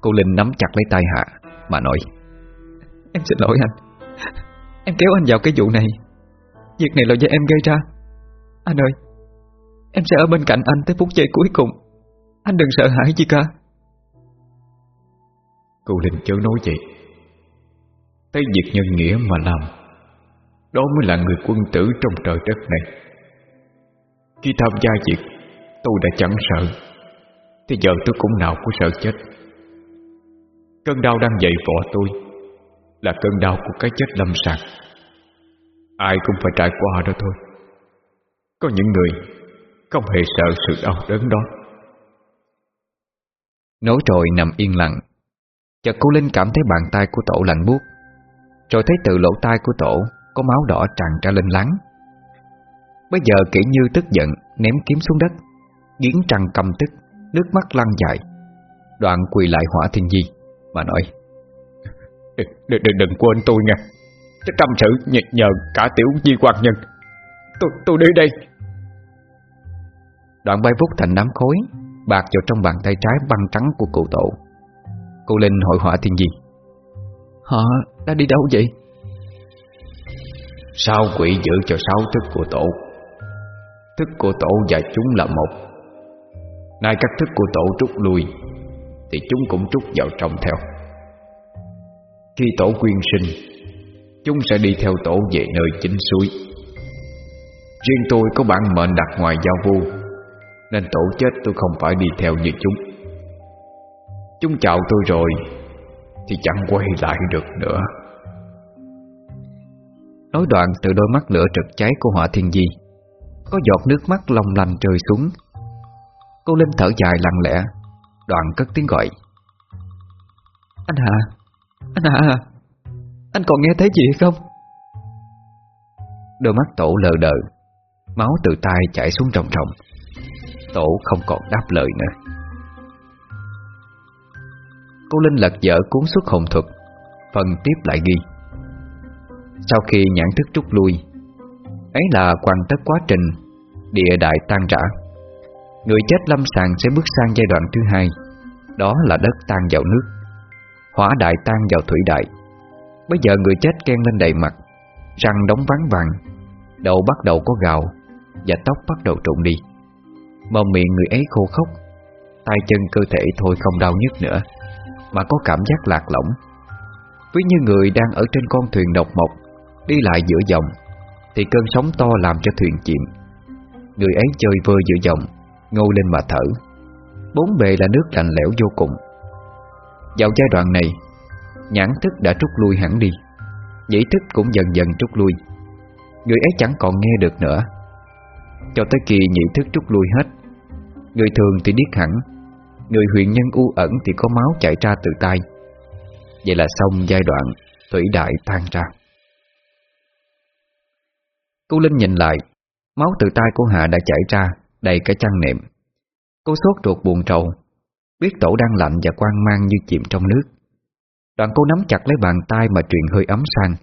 Speaker 1: Cô Linh nắm chặt lấy tay Hạ Mà nói Em xin lỗi anh. Em kéo anh vào cái vụ này Việc này là do em gây ra. Anh ơi, Em sẽ ở bên cạnh anh tới phút giây cuối cùng. Anh đừng sợ hãi chi cả
Speaker 2: Cô Linh chớ nói vậy. Thấy việc nhân nghĩa mà làm, Đó mới là người quân tử trong trời đất này. Khi tham gia việc, Tôi đã chẳng sợ. Thì giờ tôi cũng nào có sợ chết. Cơn đau đang dậy vọ tôi, Là cơn đau của cái chết lâm sàng. Ai cũng phải trải qua đó thôi. Có những người Không hề sợ sự đau đớn đó.
Speaker 1: Nói rồi nằm yên lặng. Chợt cô Linh cảm thấy bàn tay của tổ lạnh buốt. Rồi thấy từ lỗ tai của tổ Có máu đỏ tràn ra lên láng. Bây giờ kỹ như tức giận Ném kiếm xuống đất. Giếng trăng cầm tức Nước mắt lăn dài. Đoạn quỳ lại hỏa thiên di Mà nói.
Speaker 2: Đừng, đừng, đừng quên tôi nha Tâm sự nhờ, nhờ cả tiểu di quan nhân. Tôi tôi đi đây.
Speaker 1: Đoạn bay vút thành đám khối Bạc vào trong bàn tay trái băng trắng của cụ tổ. Cô Linh hội họa thiên di Họ đã đi đâu vậy?
Speaker 2: Sao quỷ giữ cho sáu thức của tổ? Thức của tổ và chúng là một. Nay các thức của tổ trút lui Thì chúng cũng trút vào trong theo. Khi tổ quyên sinh Chúng sẽ đi theo tổ về nơi chính suối. Riêng tôi có bản mệnh đặt ngoài giao vu Nên tổ chết tôi không phải đi theo như chúng. Chúng chào tôi rồi, Thì chẳng quay lại được nữa.
Speaker 1: Nói đoạn từ đôi mắt lửa trực cháy của họa thiên di. Có giọt nước mắt long lanh rơi xuống. Cô Linh thở dài lặng lẽ, Đoạn cất tiếng gọi. Anh Hà Anh Hà. Anh còn nghe thấy gì không? Đôi mắt tổ lờ đờ, Máu từ tai chảy xuống ròng ròng. Tổ không còn đáp lời nữa. Cô Linh lật dở cuốn xuất hồn thuật, Phần tiếp lại ghi. Sau khi nhãn thức trút lui, Ấy là hoàn tất quá trình Địa đại tan rã. Người chết lâm sàng sẽ bước sang giai đoạn thứ hai, Đó là đất tan vào nước Hỏa đại tan vào thủy đại. Bây giờ người chết ken lên đầy mặt, Răng đóng ván vàng, Đầu bắt đầu có gạo Và tóc bắt đầu trụng đi. Mồm miệng người ấy khô khốc, tay chân cơ thể thôi không đau nhức nữa, Mà có cảm giác lạc lõng. Ví như người đang ở trên con thuyền độc mộc, Đi lại giữa dòng, Thì cơn sóng to làm cho thuyền chìm. Người ấy chơi vơi giữa dòng, Ngô lên mà thở. Bốn bề là nước lạnh lẽo vô cùng. Vào giai đoạn này Nhãn thức đã trút lui hẳn đi. Nhĩ thức cũng dần dần trút lui. Người ấy chẳng còn nghe được nữa. Cho tới khi nhị thức trút lui hết, Người thường thì điếc hẳn, Người huyền nhân u ẩn thì có máu chảy ra từ tay. Vậy là xong giai đoạn Thủy đại tan ra. Cô Linh nhìn lại, Máu từ tay của Hạ đã chảy ra Đầy cả chăn nệm. Cô sốt ruột buồn trầu, Biết tổ đang lạnh và quan mang như chìm trong nước. Đoạn cô nắm chặt lấy bàn tay Mà truyền hơi ấm sang.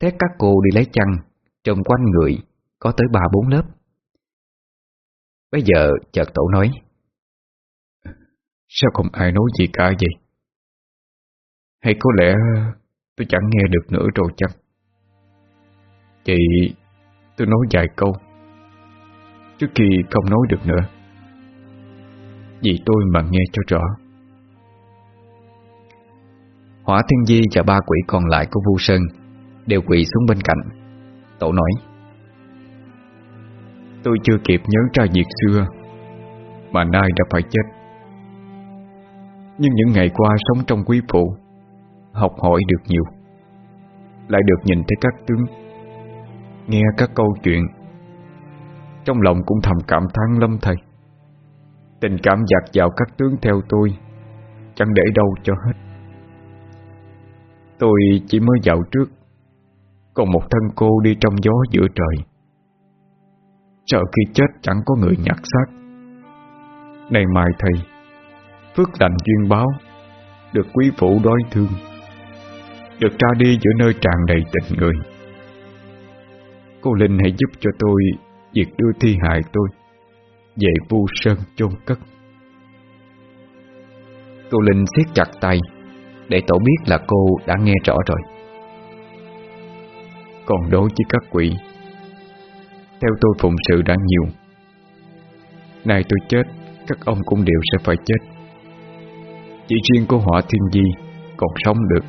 Speaker 1: Thét các cô đi lấy chăn Trồng quanh người, Có tới ba bốn lớp. Bây giờ chợt tổ nói,
Speaker 2: Sao không ai nói gì cả vậy? Hay có lẽ Tôi chẳng nghe được nữa rồi chăng? Chị, Tôi nói vài câu, Trước khi không nói được nữa. Vì tôi mà nghe cho rõ.
Speaker 1: Hỏa Thiên Di và ba quỷ còn lại của Vu Sơn Đều quỳ xuống bên cạnh. Tổ nói,
Speaker 2: Tôi chưa kịp nhớ ra việc xưa, Mà nay đã phải chết. Nhưng những ngày qua sống trong quý phụ, Học hỏi được nhiều, Lại được nhìn thấy các tướng, Nghe các câu chuyện. Trong lòng cũng thầm cảm thán lâm thầy Tình cảm dạt vào các tướng theo tôi, Chẳng để đâu cho hết. Tôi chỉ mới dạo trước. Còn một thân cô đi trong gió giữa trời. Sợ khi chết chẳng có người nhặt xác. Này mai thầy Phước lành duyên báo, Được quý phụ đói thương, Được ra đi giữa nơi tràn đầy tình người. Cô Linh hãy giúp cho tôi Việc đưa thi hài tôi Về vu sơn chôn cất.
Speaker 1: Cô Linh siết chặt tay. Để tổ biết là cô đã nghe rõ rồi.
Speaker 2: Còn đối với các quỷ, Theo tôi phụng sự đã nhiều. Nay tôi chết, Các ông cũng đều sẽ phải chết. Chỉ riêng cô họa thiên di Còn sống được.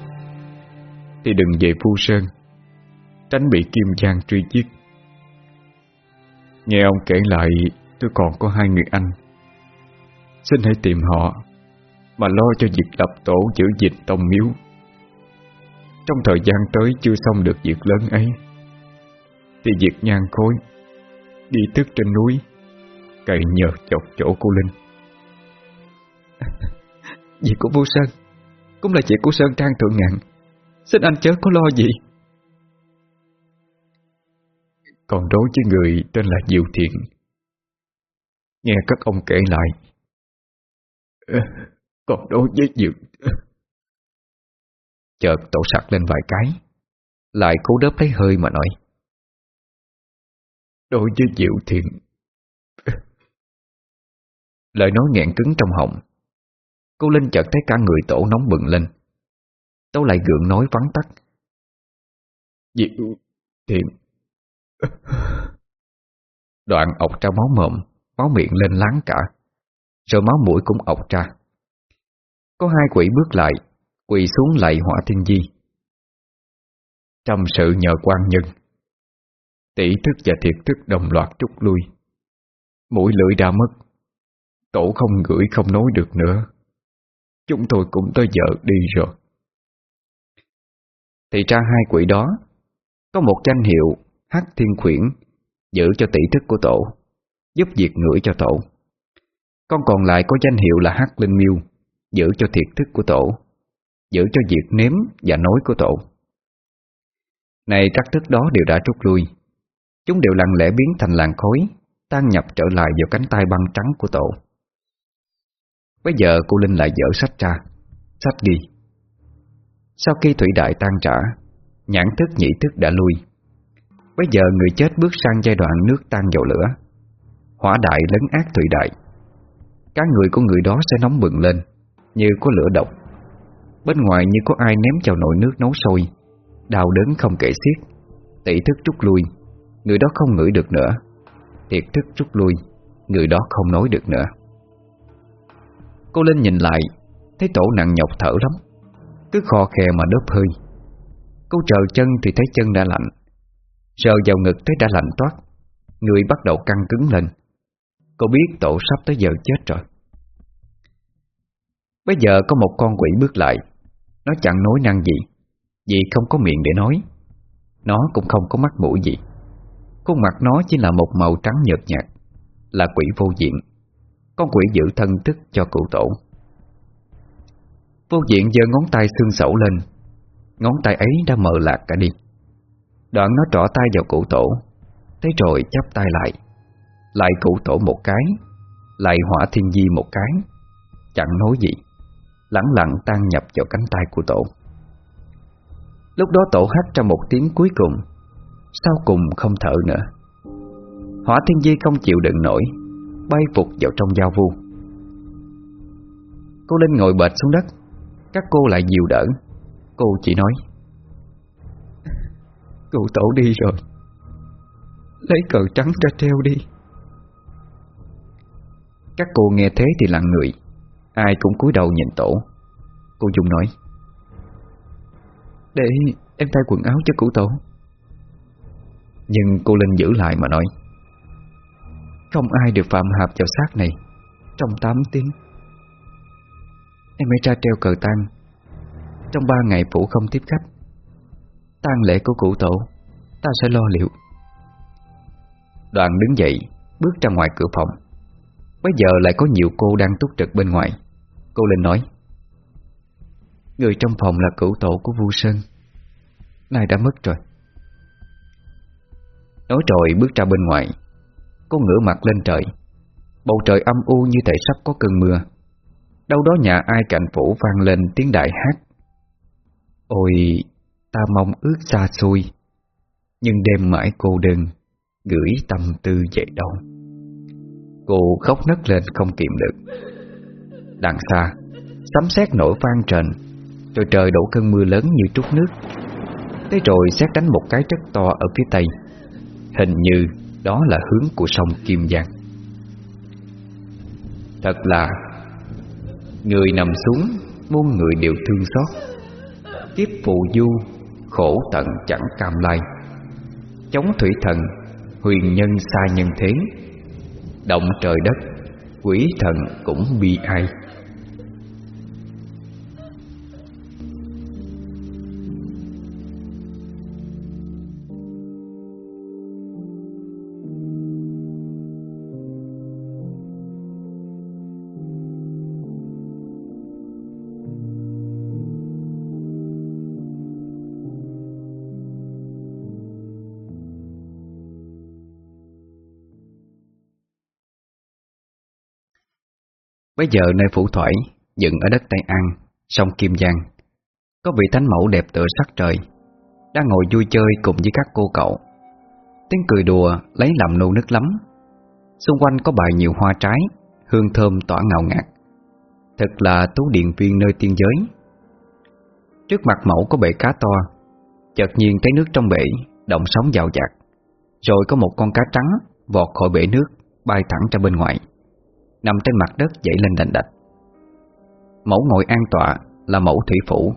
Speaker 2: Thì đừng về phu sơn, Tránh bị Kim Giang truy giết. Nghe ông kể lại, Tôi còn có hai người anh. Xin hãy tìm họ. Mà lo cho việc lập tổ giữ gìn tông miếu. Trong thời gian tới chưa xong được việc lớn ấy Thì việc nhan khối Đi thức trên núi Cậy nhờ chọc chỗ cô Linh.
Speaker 1: Việc của vua Sơn Cũng là chuyện của Sơn Trang Thượng Ngạn. Xin anh chớ có lo gì.
Speaker 2: Còn đối với người tên là Diệu Thiện Nghe các ông kể lại Còn đối với Diệu
Speaker 1: Chợt tổ sặc lên vài cái Lại cố đớp lấy hơi mà nói.
Speaker 2: Đối với Diệu Thiện
Speaker 1: Lời nói nghẹn cứng trong họng. Cô Linh chợt thấy cả người tổ nóng bừng lên. Tấu lại gượng nói vắng tắt.
Speaker 2: Diệu Thiện
Speaker 1: Đoạn ọc ra máu mộm Máu miệng lên láng cả. Rồi máu mũi cũng ọc ra có hai quỷ bước lại, Quỳ xuống lạy hỏa thiên di. Trong sự nhờ quan nhân, Tỷ thức và thiệt thức đồng loạt trút lui. Mũi lưỡi đã mất, Tổ không gửi không nói được nữa. Chúng tôi cũng tới giờ đi rồi. Thì ra hai quỷ đó, Có một danh hiệu Hắc Thiên Khuyển Giữ cho tỷ thức của tổ, Giúp việc ngửi cho tổ. Con còn lại có danh hiệu là Hắc Linh Miêu. Giữ cho thiệt thức của tổ, Giữ cho việc nếm và nói của tổ. Này các thức đó đều đã rút lui. Chúng đều lặng lẽ biến thành làn khói, Tan nhập trở lại vào cánh tay băng trắng của tổ. Bây giờ cô Linh lại dở sách ra. Sách đi Sau khi thủy đại tan trả Nhãn thức nhị thức đã lui. Bây giờ người chết bước sang giai đoạn nước tan dầu lửa. Hỏa đại lấn ác thủy đại. Cá người của người đó sẽ nóng bừng lên. Như có lửa độc. Bên ngoài như có ai ném vào nồi nước nấu sôi Đau đớn không kể xiết. Tỷ thức rút lui. Người đó không ngửi được nữa. Tiệt thức rút lui. Người đó không nói được nữa. Cô Linh nhìn lại, Thấy tổ nặng nhọc thở lắm. Cứ khò khè mà đớp hơi. Cô chờ chân thì thấy chân đã lạnh. Rờ vào ngực thấy đã lạnh toát. Người bắt đầu căng cứng lên. Cô biết tổ sắp tới giờ chết rồi. Bây giờ có một con quỷ bước lại. Nó chẳng nói năng gì, Vì không có miệng để nói. Nó cũng không có mắt mũi gì. Khuôn mặt nó chỉ là một màu trắng nhợt nhạt, Là quỷ vô diện. Con quỷ giữ thân tức cho cụ tổ. Vô diện giơ ngón tay xương sẩu lên. Ngón tay ấy đã mờ lạc cả đi. Đoạn nó trỏ tay vào cụ tổ, Thế rồi chắp tay lại. Lại cụ tổ một cái, Lại hỏa thiên di một cái, Chẳng nói gì. Lặng lặng tan nhập vào cánh tay của tổ. Lúc đó tổ hắt ra một tiếng cuối cùng, Sau cùng không thở nữa. Hỏa thiên di không chịu đựng nổi, Bay phục vào trong giao vu Cô Linh ngồi bệt xuống đất, Các cô lại dìu đỡ. Cô chỉ nói Cụ tổ đi rồi, Lấy cờ trắng ra treo đi. Các cô nghe thế thì lặng người. Ai cũng cúi đầu nhìn tổ. Cô Dung nói, Để em thay quần áo cho cụ tổ. Nhưng cô Linh giữ lại mà nói, Không ai được phạm hạp vào xác này Trong 8 tiếng. Em hãy ra treo cờ tang. Trong 3 ngày phủ không tiếp khách, tang lễ của cụ tổ, Ta sẽ lo liệu. Đoàn đứng dậy, Bước ra ngoài cửa phòng. Bây giờ lại có nhiều cô đang túc trực bên ngoài. Cô Linh nói. Người trong phòng là cửu tổ của Vu Sơn. Nay đã mất rồi. Nói rồi bước ra bên ngoài. Cô ngửa mặt lên trời. Bầu trời âm u như thể sắp có cơn mưa. Đâu đó nhà ai cạnh phủ vang lên tiếng đại hát. Ôi, Ta mong ước xa xôi. Nhưng đêm mãi cô đơn, Gửi tâm tư dậy đâu. Cô khóc nấc lên không kiềm được. Đằng xa, Sấm sét nổi vang trền Rồi trời đổ cơn mưa lớn như trút nước. Thế rồi xét đánh một cái rất to ở phía tây, Hình như đó là hướng của sông Kim Giang. Thật là, Người nằm xuống Muôn người đều thương xót. Kiếp phụ du, Khổ tận chẳng cam lai. Chống thủy thần, Huyền nhân xa nhân thế. Động trời đất, Quỷ thần cũng bi ai. Bây giờ nơi phủ thoải Dựng ở đất Tây An, Sông Kim Giang, Có vị thánh mẫu đẹp tựa sắc trời, Đang ngồi vui chơi cùng với các cô cậu. Tiếng cười đùa lấy làm nô nức lắm. Xung quanh có bài nhiều hoa trái, Hương thơm tỏa ngào ngạt. Thật là tú điện viên nơi tiên giới. Trước mặt mẫu có bể cá to, Chợt nhiên thấy nước trong bể Động sóng dạo dạt. Rồi có một con cá trắng Vọt khỏi bể nước, Bay thẳng ra bên ngoài. Nằm trên mặt đất dậy lên đành đạch. Mẫu ngồi an tọa là mẫu thủy phủ,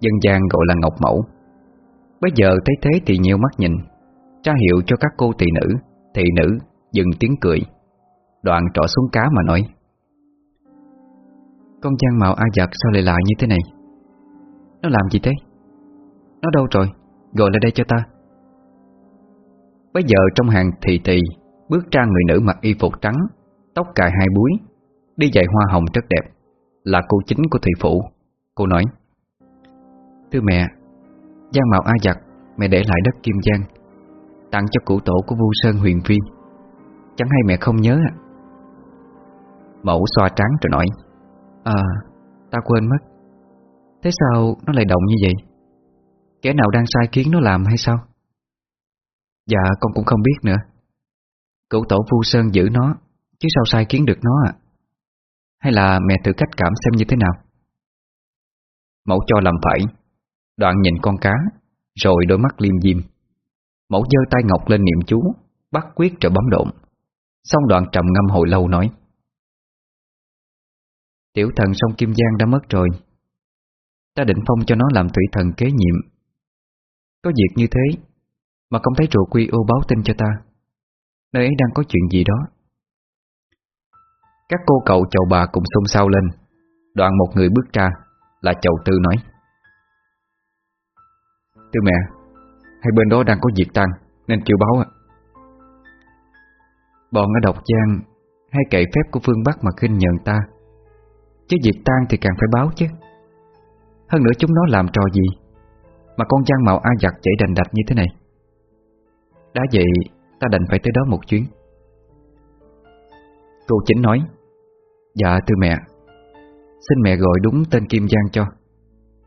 Speaker 1: Dân gian gọi là ngọc mẫu. Bây giờ thấy thế thì nhiều mắt nhìn, Tra hiệu cho các cô thị nữ Thị nữ dừng tiếng cười, Đoạn trỏ xuống cá mà nói, Con gian Mạo A giật sao lại lại như thế này? Nó làm gì thế? Nó đâu rồi? Gọi lại đây cho ta. Bây giờ trong hàng thị thị Bước ra người nữ mặc y phục trắng Tóc cài hai búi, Đi dạy hoa hồng rất đẹp, Là cô chính của thị phủ Cô nói, Thưa mẹ, Giang Mạo A Giặc, Mẹ để lại đất Kim Giang, Tặng cho cụ tổ của Vu Sơn Huyền Phi Chẳng hay mẹ không nhớ à? Mẫu xoa trắng rồi nói À Ta quên mất. Thế sao nó lại động như vậy? Kẻ nào đang sai khiến nó làm hay sao? Dạ con cũng không biết nữa. Cụ tổ Vu Sơn giữ nó Chứ sao sai kiến được nó à? Hay là mẹ thử cách cảm xem như thế nào? Mẫu cho làm phải Đoạn nhìn con cá, Rồi đôi mắt liêm diêm. Mẫu giơ tay ngọc lên niệm chú, Bắt quyết rồi bấm độn. Xong đoạn trầm ngâm hồi lâu nói, Tiểu thần sông Kim Giang đã mất rồi. Ta định phong cho nó làm thủy thần kế nhiệm. Có việc như thế Mà không thấy rùa quy ô báo tin cho ta. Nơi ấy đang có chuyện gì đó các cô cậu chầu bà cùng xôn xao lên. Đoạn một người bước ra, Là chầu tư nói. Tư mẹ, Hai bên đó đang có việc tăng Nên kêu báo ạ. Bọn ở độc giang Hay cậy phép của phương Bắc mà khinh nhận ta. Chứ việc tan thì càng phải báo chứ. Hơn nữa chúng nó làm trò gì Mà con Giang mạo A giặc chảy đành đạch như thế này? Đã vậy, Ta đành phải tới đó một chuyến. Cô chính nói. Dạ thưa mẹ. Xin mẹ gọi đúng tên Kim Giang cho.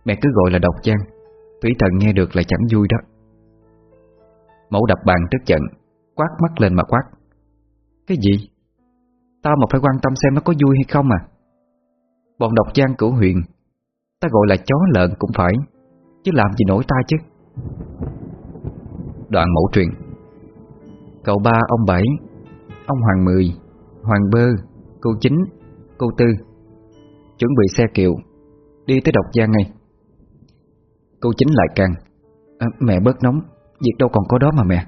Speaker 1: Mẹ cứ gọi là Độc Giang. Thủy thần nghe được là chẳng vui đó. Mẫu đập bàn tức giận, Quát mắt lên mà quát. Cái gì? Tao mà phải quan tâm xem nó có vui hay không à? Bọn độc giang cửu huyền, Ta gọi là chó lợn cũng phải, Chứ làm gì nổi ta chứ. Đoạn mẫu truyền. Cậu ba ông bảy, Ông Hoàng Mười, Hoàng Bơ, Cô Chính Cô Tư Chuẩn bị xe kiệu Đi tới độc gia ngay. Cô chính lại càng à, Mẹ bớt nóng Việc đâu còn có đó mà mẹ.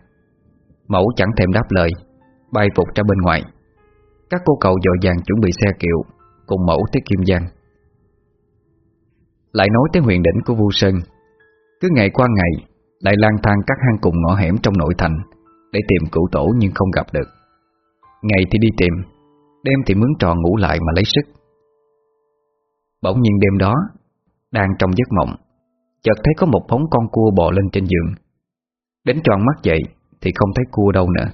Speaker 1: Mẫu chẳng thèm đáp lời Bay phục ra bên ngoài. Các cô cậu dội vàng chuẩn bị xe kiệu Cùng mẫu tới Kim Giang. Lại nói tới huyền đỉnh của Vu Sơn. Cứ ngày qua ngày Lại lang thang các hang cùng ngõ hẻm trong nội thành Để tìm cụ tổ nhưng không gặp được. Ngày thì đi tìm Đêm thì mướn trò ngủ lại mà lấy sức. Bỗng nhiên đêm đó Đang trong giấc mộng Chợt thấy có một bóng con cua bò lên trên giường. Đến tròn mắt dậy Thì không thấy cua đâu nữa.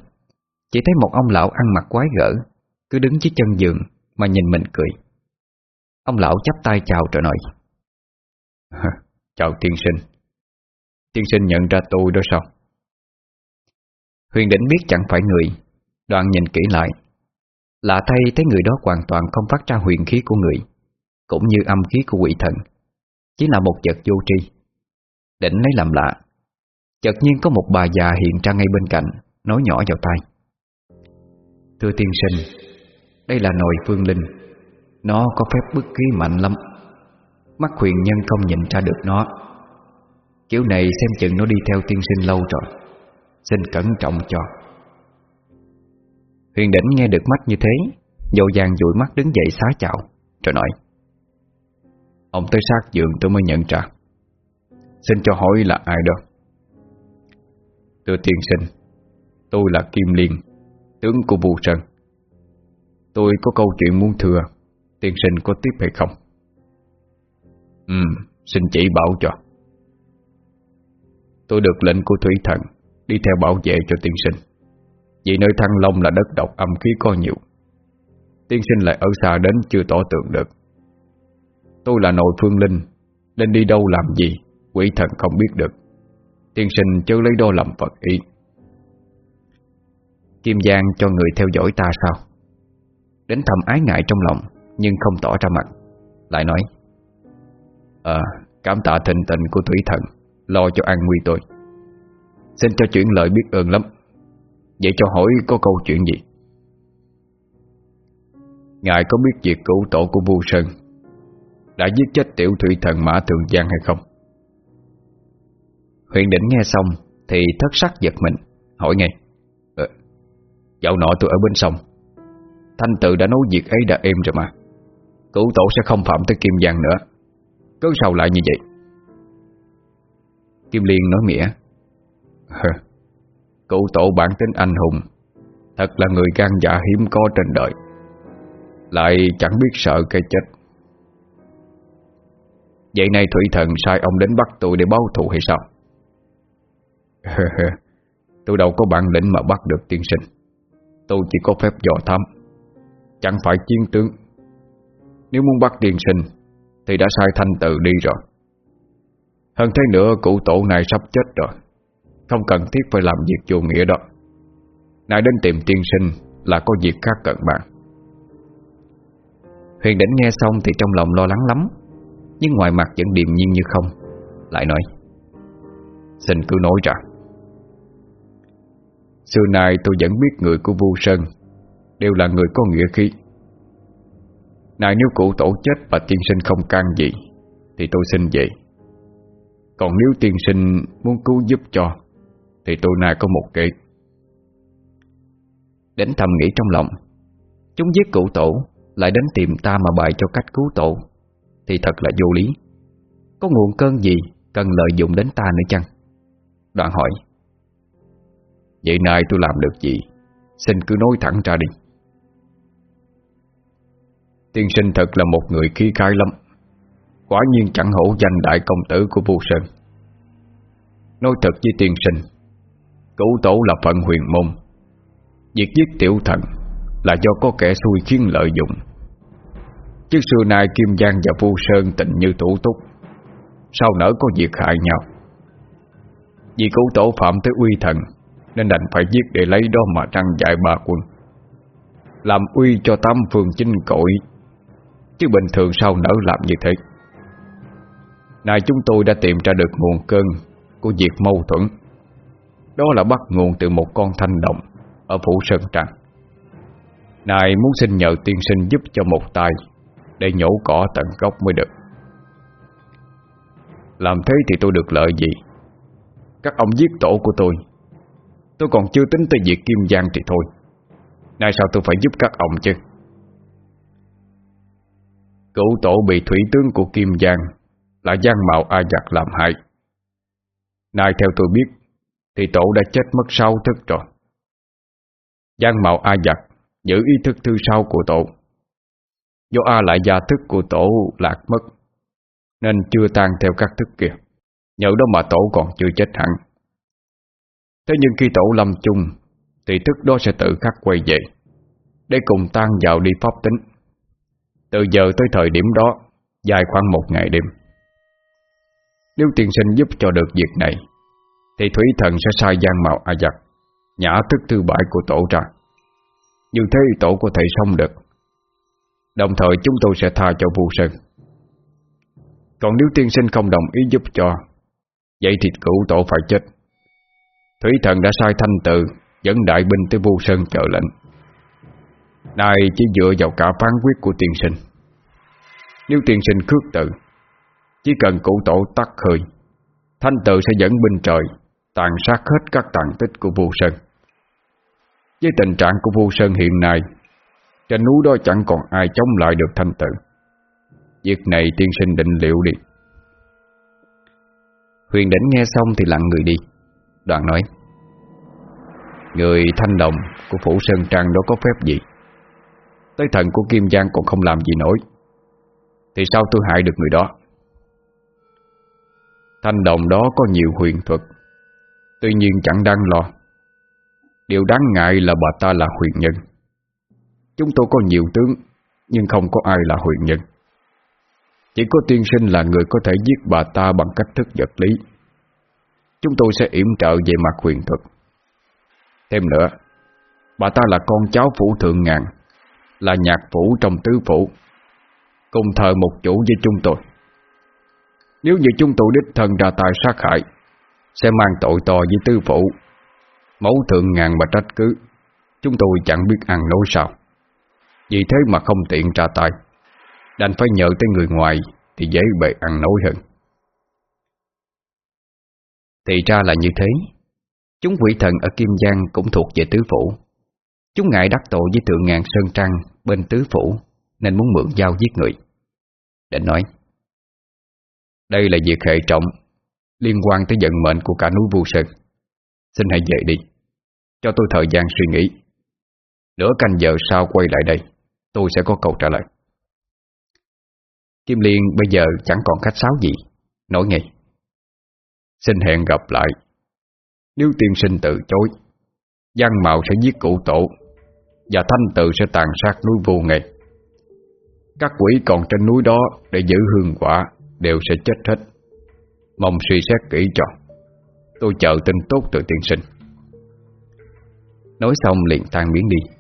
Speaker 1: Chỉ thấy một ông lão ăn mặc quái gở Cứ đứng dưới chân giường Mà nhìn mình cười. Ông lão chắp tay chào rồi nói Chào tiên sinh. Tiên sinh nhận ra tôi đó sao? Huyền đỉnh biết chẳng phải người Đoạn nhìn kỹ lại Lạ thay thấy người đó hoàn toàn không phát ra huyền khí của người, Cũng như âm khí của quỷ thần. Chỉ là một vật vô tri. Định lấy làm lạ. Chợt nhiên có một bà già hiện ra ngay bên cạnh, Nói nhỏ vào tai. Thưa tiên sinh, Đây là nồi phương linh. Nó có phép bức khí mạnh lắm. Mắt huyền nhân không nhìn ra được nó. Kiểu này xem chừng nó đi theo tiên sinh lâu rồi. Xin cẩn trọng cho. Huyền đỉnh nghe được mắt như thế, Dầu dàng dụi mắt đứng dậy xá chào, Rồi nói,
Speaker 2: Ông tới sát giường tôi mới nhận ra Xin cho hỏi là ai đó? Thưa tiên sinh, Tôi là Kim Liên, Tướng của Bù Sơn. Tôi có câu chuyện muốn thưa Tiên sinh có tiếp hay không? Ừ Xin chỉ bảo cho. Tôi được lệnh của Thủy Thần Đi theo bảo vệ cho tiên sinh. Vì nơi Thăng Long là đất độc âm khí có nhiều. Tiên sinh lại ở xa đến chưa tỏ tượng được. Tôi là nội phương linh, Nên đi đâu làm gì, Quỷ thần không biết được. Tiên sinh chớ lấy đo làm Phật ý.
Speaker 1: Kim Giang cho người theo dõi ta sao? Đến thầm ái ngại trong lòng, Nhưng không tỏ ra mặt. Lại nói
Speaker 2: Ờ Cảm tạ thịnh tình của Thủy Thần, Lo cho an nguy tôi. Xin cho chuyển lời biết ơn lắm. Vậy cho hỏi có câu chuyện gì? Ngài có biết việc cứu tổ của Vu Sơn Đã giết chết tiểu thủy thần Mã Thượng Giang hay không?
Speaker 1: Huyền đỉnh nghe xong Thì thất sắc giật mình Hỏi ngay.
Speaker 2: Ờ, Dạo nọ tôi ở bên sông Thanh tự đã nói việc ấy đã êm rồi mà. Cứu tổ sẽ không phạm tới Kim Giang nữa. Cớ sao lại như vậy.
Speaker 1: Kim Liên nói mỉa.
Speaker 2: Cụ tổ bản tính anh hùng. Thật là người gan dạ hiếm có trên đời. Lại chẳng biết sợ cái chết. Vậy nay Thủy Thần sai ông đến bắt tôi để báo thù hay sao? Tôi đâu có bản lĩnh mà bắt được tiên sinh. Tôi chỉ có phép dò thám. Chẳng phải chiến tướng. Nếu muốn bắt tiên sinh, Thì đã sai thanh tự đi rồi. Hơn thế nữa cụ tổ này sắp chết rồi. Không cần thiết phải làm việc vô nghĩa đó. Nãy đến tìm tiên sinh Là có việc khác cần bạn.
Speaker 1: Huyền đỉnh nghe xong thì trong lòng lo lắng lắm, Nhưng ngoài mặt vẫn điềm nhiên như không, Lại nói,
Speaker 2: Xin cứ nói ra. Xưa nay tôi vẫn biết người của Vu Sơn Đều là người có nghĩa khí. Này nếu cụ tổ chết và tiên sinh không can gì, Thì tôi xin vậy Còn nếu tiên sinh muốn cứu giúp cho thì tôi nay có một kế.
Speaker 1: Đến thầm nghĩ trong lòng, Chúng giết cụ tổ, Lại đến tìm ta mà bại cho cách cứu tổ. Thì thật là vô lý. Có nguồn cơn gì Cần lợi dụng đến ta nữa chăng? Đoạn hỏi.
Speaker 2: Vậy nay tôi làm được gì? Xin cứ nói thẳng ra đi. Tiên sinh thật là một người khí khai lắm. Quả nhiên chẳng hổ danh đại công tử của vua Sơn. Nói thật với tiên sinh Cứu tổ là phận huyền môn. Việc giết tiểu thần Là do có kẻ xui khiến lợi dụng. Chứ xưa nay Kim Giang và Vu Sơn tình như thủ túc, Sao nỡ có việc hại nhau? Vì cứu tổ phạm tới uy thần, Nên đành phải giết để lấy đó mà trăng dạy ba quân. Làm uy cho tam phương chinh cội, Chứ bình thường sao nỡ làm như thế? Này chúng tôi đã tìm ra được nguồn cơn Của việc mâu thuẫn. Đó là bắt nguồn từ một con thanh động Ở Phủ Sơn Trăng Này muốn xin nhờ tiên sinh giúp cho một tay Để nhổ cỏ tận gốc mới được. Làm thế thì tôi được lợi gì? Các ông giết tổ của tôi. Tôi còn chưa tính tới việc Kim Giang thì thôi. Nay sao tôi phải giúp các ông chứ? Cửu tổ bị thủy tướng của Kim Giang Là Giang Mạo A Giặc làm hại. Nay theo tôi biết thì tổ đã chết mất sau thức rồi. Giang Mạo A Giặc Giữ ý thức thứ sau của tổ. Do A lại gia thức của tổ lạc mất, Nên chưa tan theo các thức kia. Nhờ đó mà tổ còn chưa chết hẳn. Thế nhưng khi tổ lâm chung, Thì thức đó sẽ tự khắc quay về, Để cùng tan vào đi pháp tính. Từ giờ tới thời điểm đó, Dài khoảng một ngày đêm. Nếu tiên sinh giúp cho được việc này thì Thủy Thần sẽ sai gian mạo A giặc Nhã thức thư bại của tổ ra. Như thế tổ có thể xong được. Đồng thời chúng tôi sẽ tha cho vua Sơn. Còn nếu tiên sinh không đồng ý giúp cho, Vậy thì cửu tổ phải chết. Thủy thần đã sai thanh tự Dẫn đại binh tới vua Sơn chờ lệnh. Này chỉ dựa vào cả phán quyết của tiên sinh. Nếu tiên sinh khước tự Chỉ cần cụ tổ tắt hơi, Thanh tự sẽ dẫn binh trời Tàn sát hết các tàn tích của Vu Sơn. Với tình trạng của Vu Sơn hiện nay, Trên núi đó chẳng còn ai chống lại được thanh tự Việc này tiên sinh định liệu đi.
Speaker 1: Huyền đỉnh nghe xong thì lặng người đi. Đoạn nói, Người thanh đồng của Phủ Sơn trang đó có phép gì? Tới thần của Kim Giang còn không làm gì nổi. Thì sao tôi hại được người đó?
Speaker 2: Thanh đồng đó có nhiều huyền thuật Tuy nhiên chẳng đáng lo. Điều đáng ngại là bà ta là huyền nhân. Chúng tôi có nhiều tướng, Nhưng không có ai là huyền nhân. Chỉ có tiên sinh là người có thể giết bà ta bằng cách thức vật lý. Chúng tôi sẽ yểm trợ về mặt huyền thuật. Thêm nữa, Bà ta là con cháu phủ thượng ngàn, Là nhạc phủ trong tứ phủ, Cùng thờ một chủ với chúng tôi. Nếu như chúng tôi đích thân ra tài sát hại sẽ mang tội to với tư phủ. Mấu thượng ngàn mà trách cứ, Chúng tôi chẳng biết ăn nói sao. Vì thế mà không tiện ra tay. Đành phải nhờ tới người ngoài Thì dễ bề ăn nói hơn.
Speaker 1: Thì ra là như thế. Chúng quỷ thần ở Kim Giang cũng thuộc về tứ phủ. Chúng ngại đắc tội với thượng ngàn Sơn Trăng Bên tứ phủ, Nên muốn mượn dao giết người. Định nói,
Speaker 2: Đây là việc hệ trọng Liên quan tới vận mệnh của cả núi Vu Sơn. Xin hãy về đi, Cho tôi thời gian suy nghĩ. Nửa canh giờ sau quay lại đây, Tôi sẽ có câu trả lời.
Speaker 1: Kim Liên bây giờ chẳng còn khách sáo gì, Nói ngay.
Speaker 2: Xin hẹn gặp lại. Nếu tiên sinh từ chối, Giang Mạo sẽ giết cụ tổ, Và Thanh Tự sẽ tàn sát núi vô nghề Các quỷ còn trên núi đó Để giữ hương quả Đều sẽ chết hết. Mong suy xét kỹ cho. Tôi chờ tin tốt từ tiên sinh.
Speaker 1: Nói xong liền tan biến đi.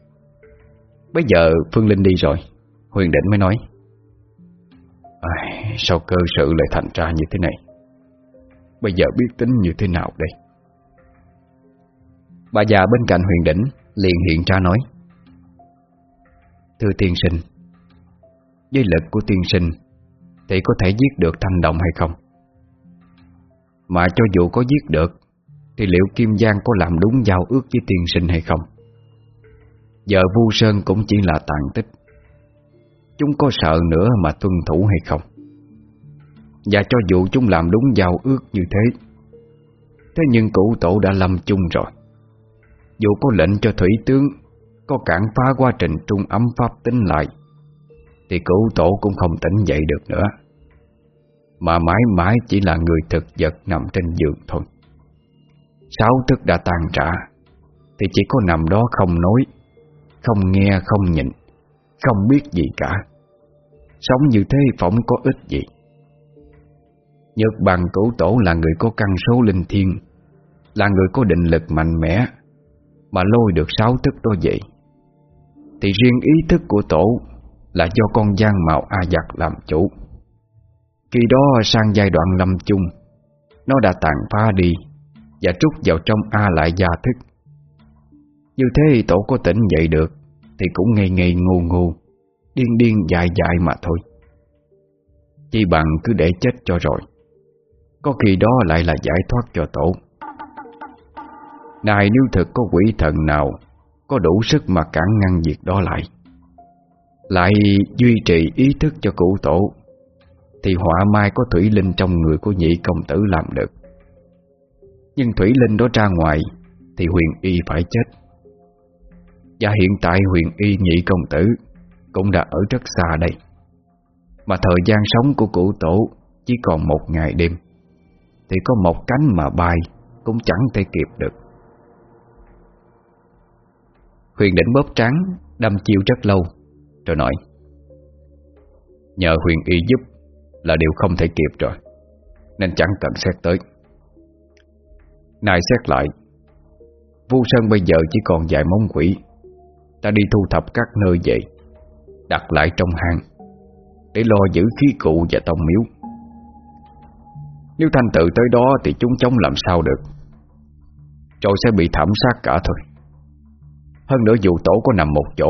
Speaker 1: Bây giờ Phương Linh đi rồi Huyền Định mới nói.
Speaker 2: Ai, Sao cơ sự lại thành ra như thế này? Bây giờ biết tính như thế nào đây?
Speaker 1: Bà già bên cạnh huyền đỉnh liền hiện ra nói. Thưa tiên sinh Với lực của tiên sinh Thì có thể giết được thanh động hay không? Mà cho dù có giết được, Thì liệu Kim Giang có làm đúng giao ước với tiên sinh hay không? Giờ Vu Sơn cũng chỉ là tàn tích. Chúng có sợ nữa mà tuân thủ hay không? Và cho dù chúng làm đúng giao ước như thế Thế nhưng cụ tổ đã lâm chung rồi. Dù có lệnh cho thủy tướng, Có cản phá quá trình trung ấm pháp tính lại, Thì cụ tổ cũng không tỉnh dậy được nữa. Mà mãi mãi chỉ là người thực vật nằm trên giường thôi. Sáu thức đã tàn trả Thì chỉ có nằm đó không nói, Không nghe, không nhìn, Không biết gì cả. Sống như thế phỏng có ích gì? Nhật bằng cửu tổ là người có căn số linh thiên Là người có định lực mạnh mẽ, Mà lôi được sáu thức đó vậy Thì riêng ý thức của tổ Là do con gian mạo A giặc làm chủ. Khi đó sang giai đoạn lâm chung, Nó đã tàn phá đi Và trút vào trong A lại gia thức Như thế tổ có tỉnh dậy được Thì cũng ngây ngây ngu ngu, Điên điên dại dại mà thôi. Chỉ bằng cứ để chết cho rồi, Có khi đó lại là giải thoát cho tổ. Này nếu thực có quỷ thần nào Có đủ sức mà cản ngăn việc đó lại Lại duy trì ý thức cho cụ tổ thì họa mai có thủy linh trong người của nhị công tử làm được. Nhưng thủy linh đó ra ngoài, Thì huyền y phải chết. Và hiện tại huyền y nhị công tử cũng đã ở rất xa đây. Mà thời gian sống của cụ tổ Chỉ còn một ngày đêm, Thì có một cánh mà bay Cũng chẳng thể kịp được. Huyền đỉnh bóp trắng, Đâm chiêu rất lâu, Rồi nói,
Speaker 2: Nhờ huyền y giúp là điều không thể kịp rồi. Nên chẳng cần xét tới. Này xét lại, Vu Sơn bây giờ chỉ còn vài mông quỷ. Ta đi thu thập các nơi vậy Đặt lại trong hang, Để lo giữ khí cụ và tông miếu. Nếu thanh tự tới đó Thì chúng chống làm sao được? Rồi sẽ bị thảm sát cả thôi. Hơn nữa dù tổ có nằm một chỗ,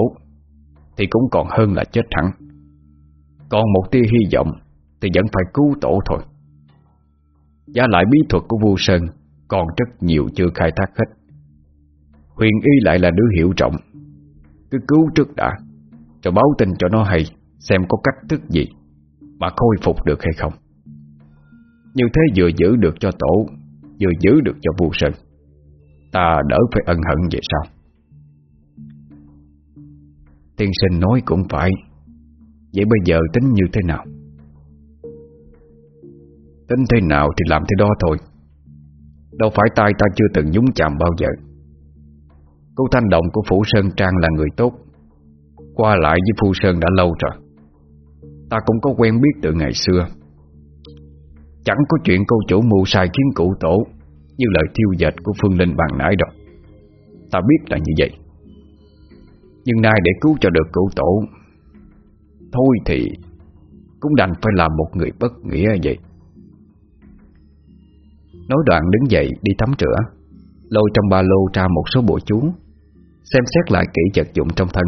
Speaker 2: Thì cũng còn hơn là chết hẳn. Còn một tia hy vọng thì vẫn phải cứu tổ thôi. Giá lại bí thuật của Vu Sơn Còn rất nhiều chưa khai thác hết. Huyền y lại là đứa hiểu trọng. Cứ cứu trước đã, Rồi báo tin cho nó hay, Xem có cách thức gì Mà khôi phục được hay không. Như thế vừa giữ được cho tổ, Vừa giữ được cho Vu sơn, Ta đỡ phải ân hận vậy sao? Tiên sinh nói cũng phải. Vậy bây giờ tính như thế nào? Tính thế nào thì làm thế đó thôi. Đâu phải tay ta chưa từng nhúng chạm bao giờ. Cô Thanh Động của Phủ Sơn Trang là người tốt. Qua lại với Phu Sơn đã lâu rồi. Ta cũng có quen biết từ ngày xưa. Chẳng có chuyện câu chủ mưu sai khiến cụ tổ Như lời thiêu dệt của Phương Linh bàn nãy đâu. Ta biết là như vậy. Nhưng nay để cứu cho được cụ tổ, Thôi thì Cũng đành phải làm một người bất nghĩa vậy. Nói đoạn đứng dậy đi tắm rửa. Lôi trong ba lô ra một số bộ chú, Xem xét lại kỹ vật dụng trong thân.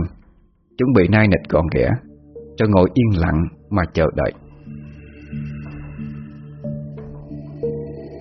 Speaker 2: Chuẩn bị nai nịch gọn ghẽ Rồi ngồi yên lặng mà chờ đợi.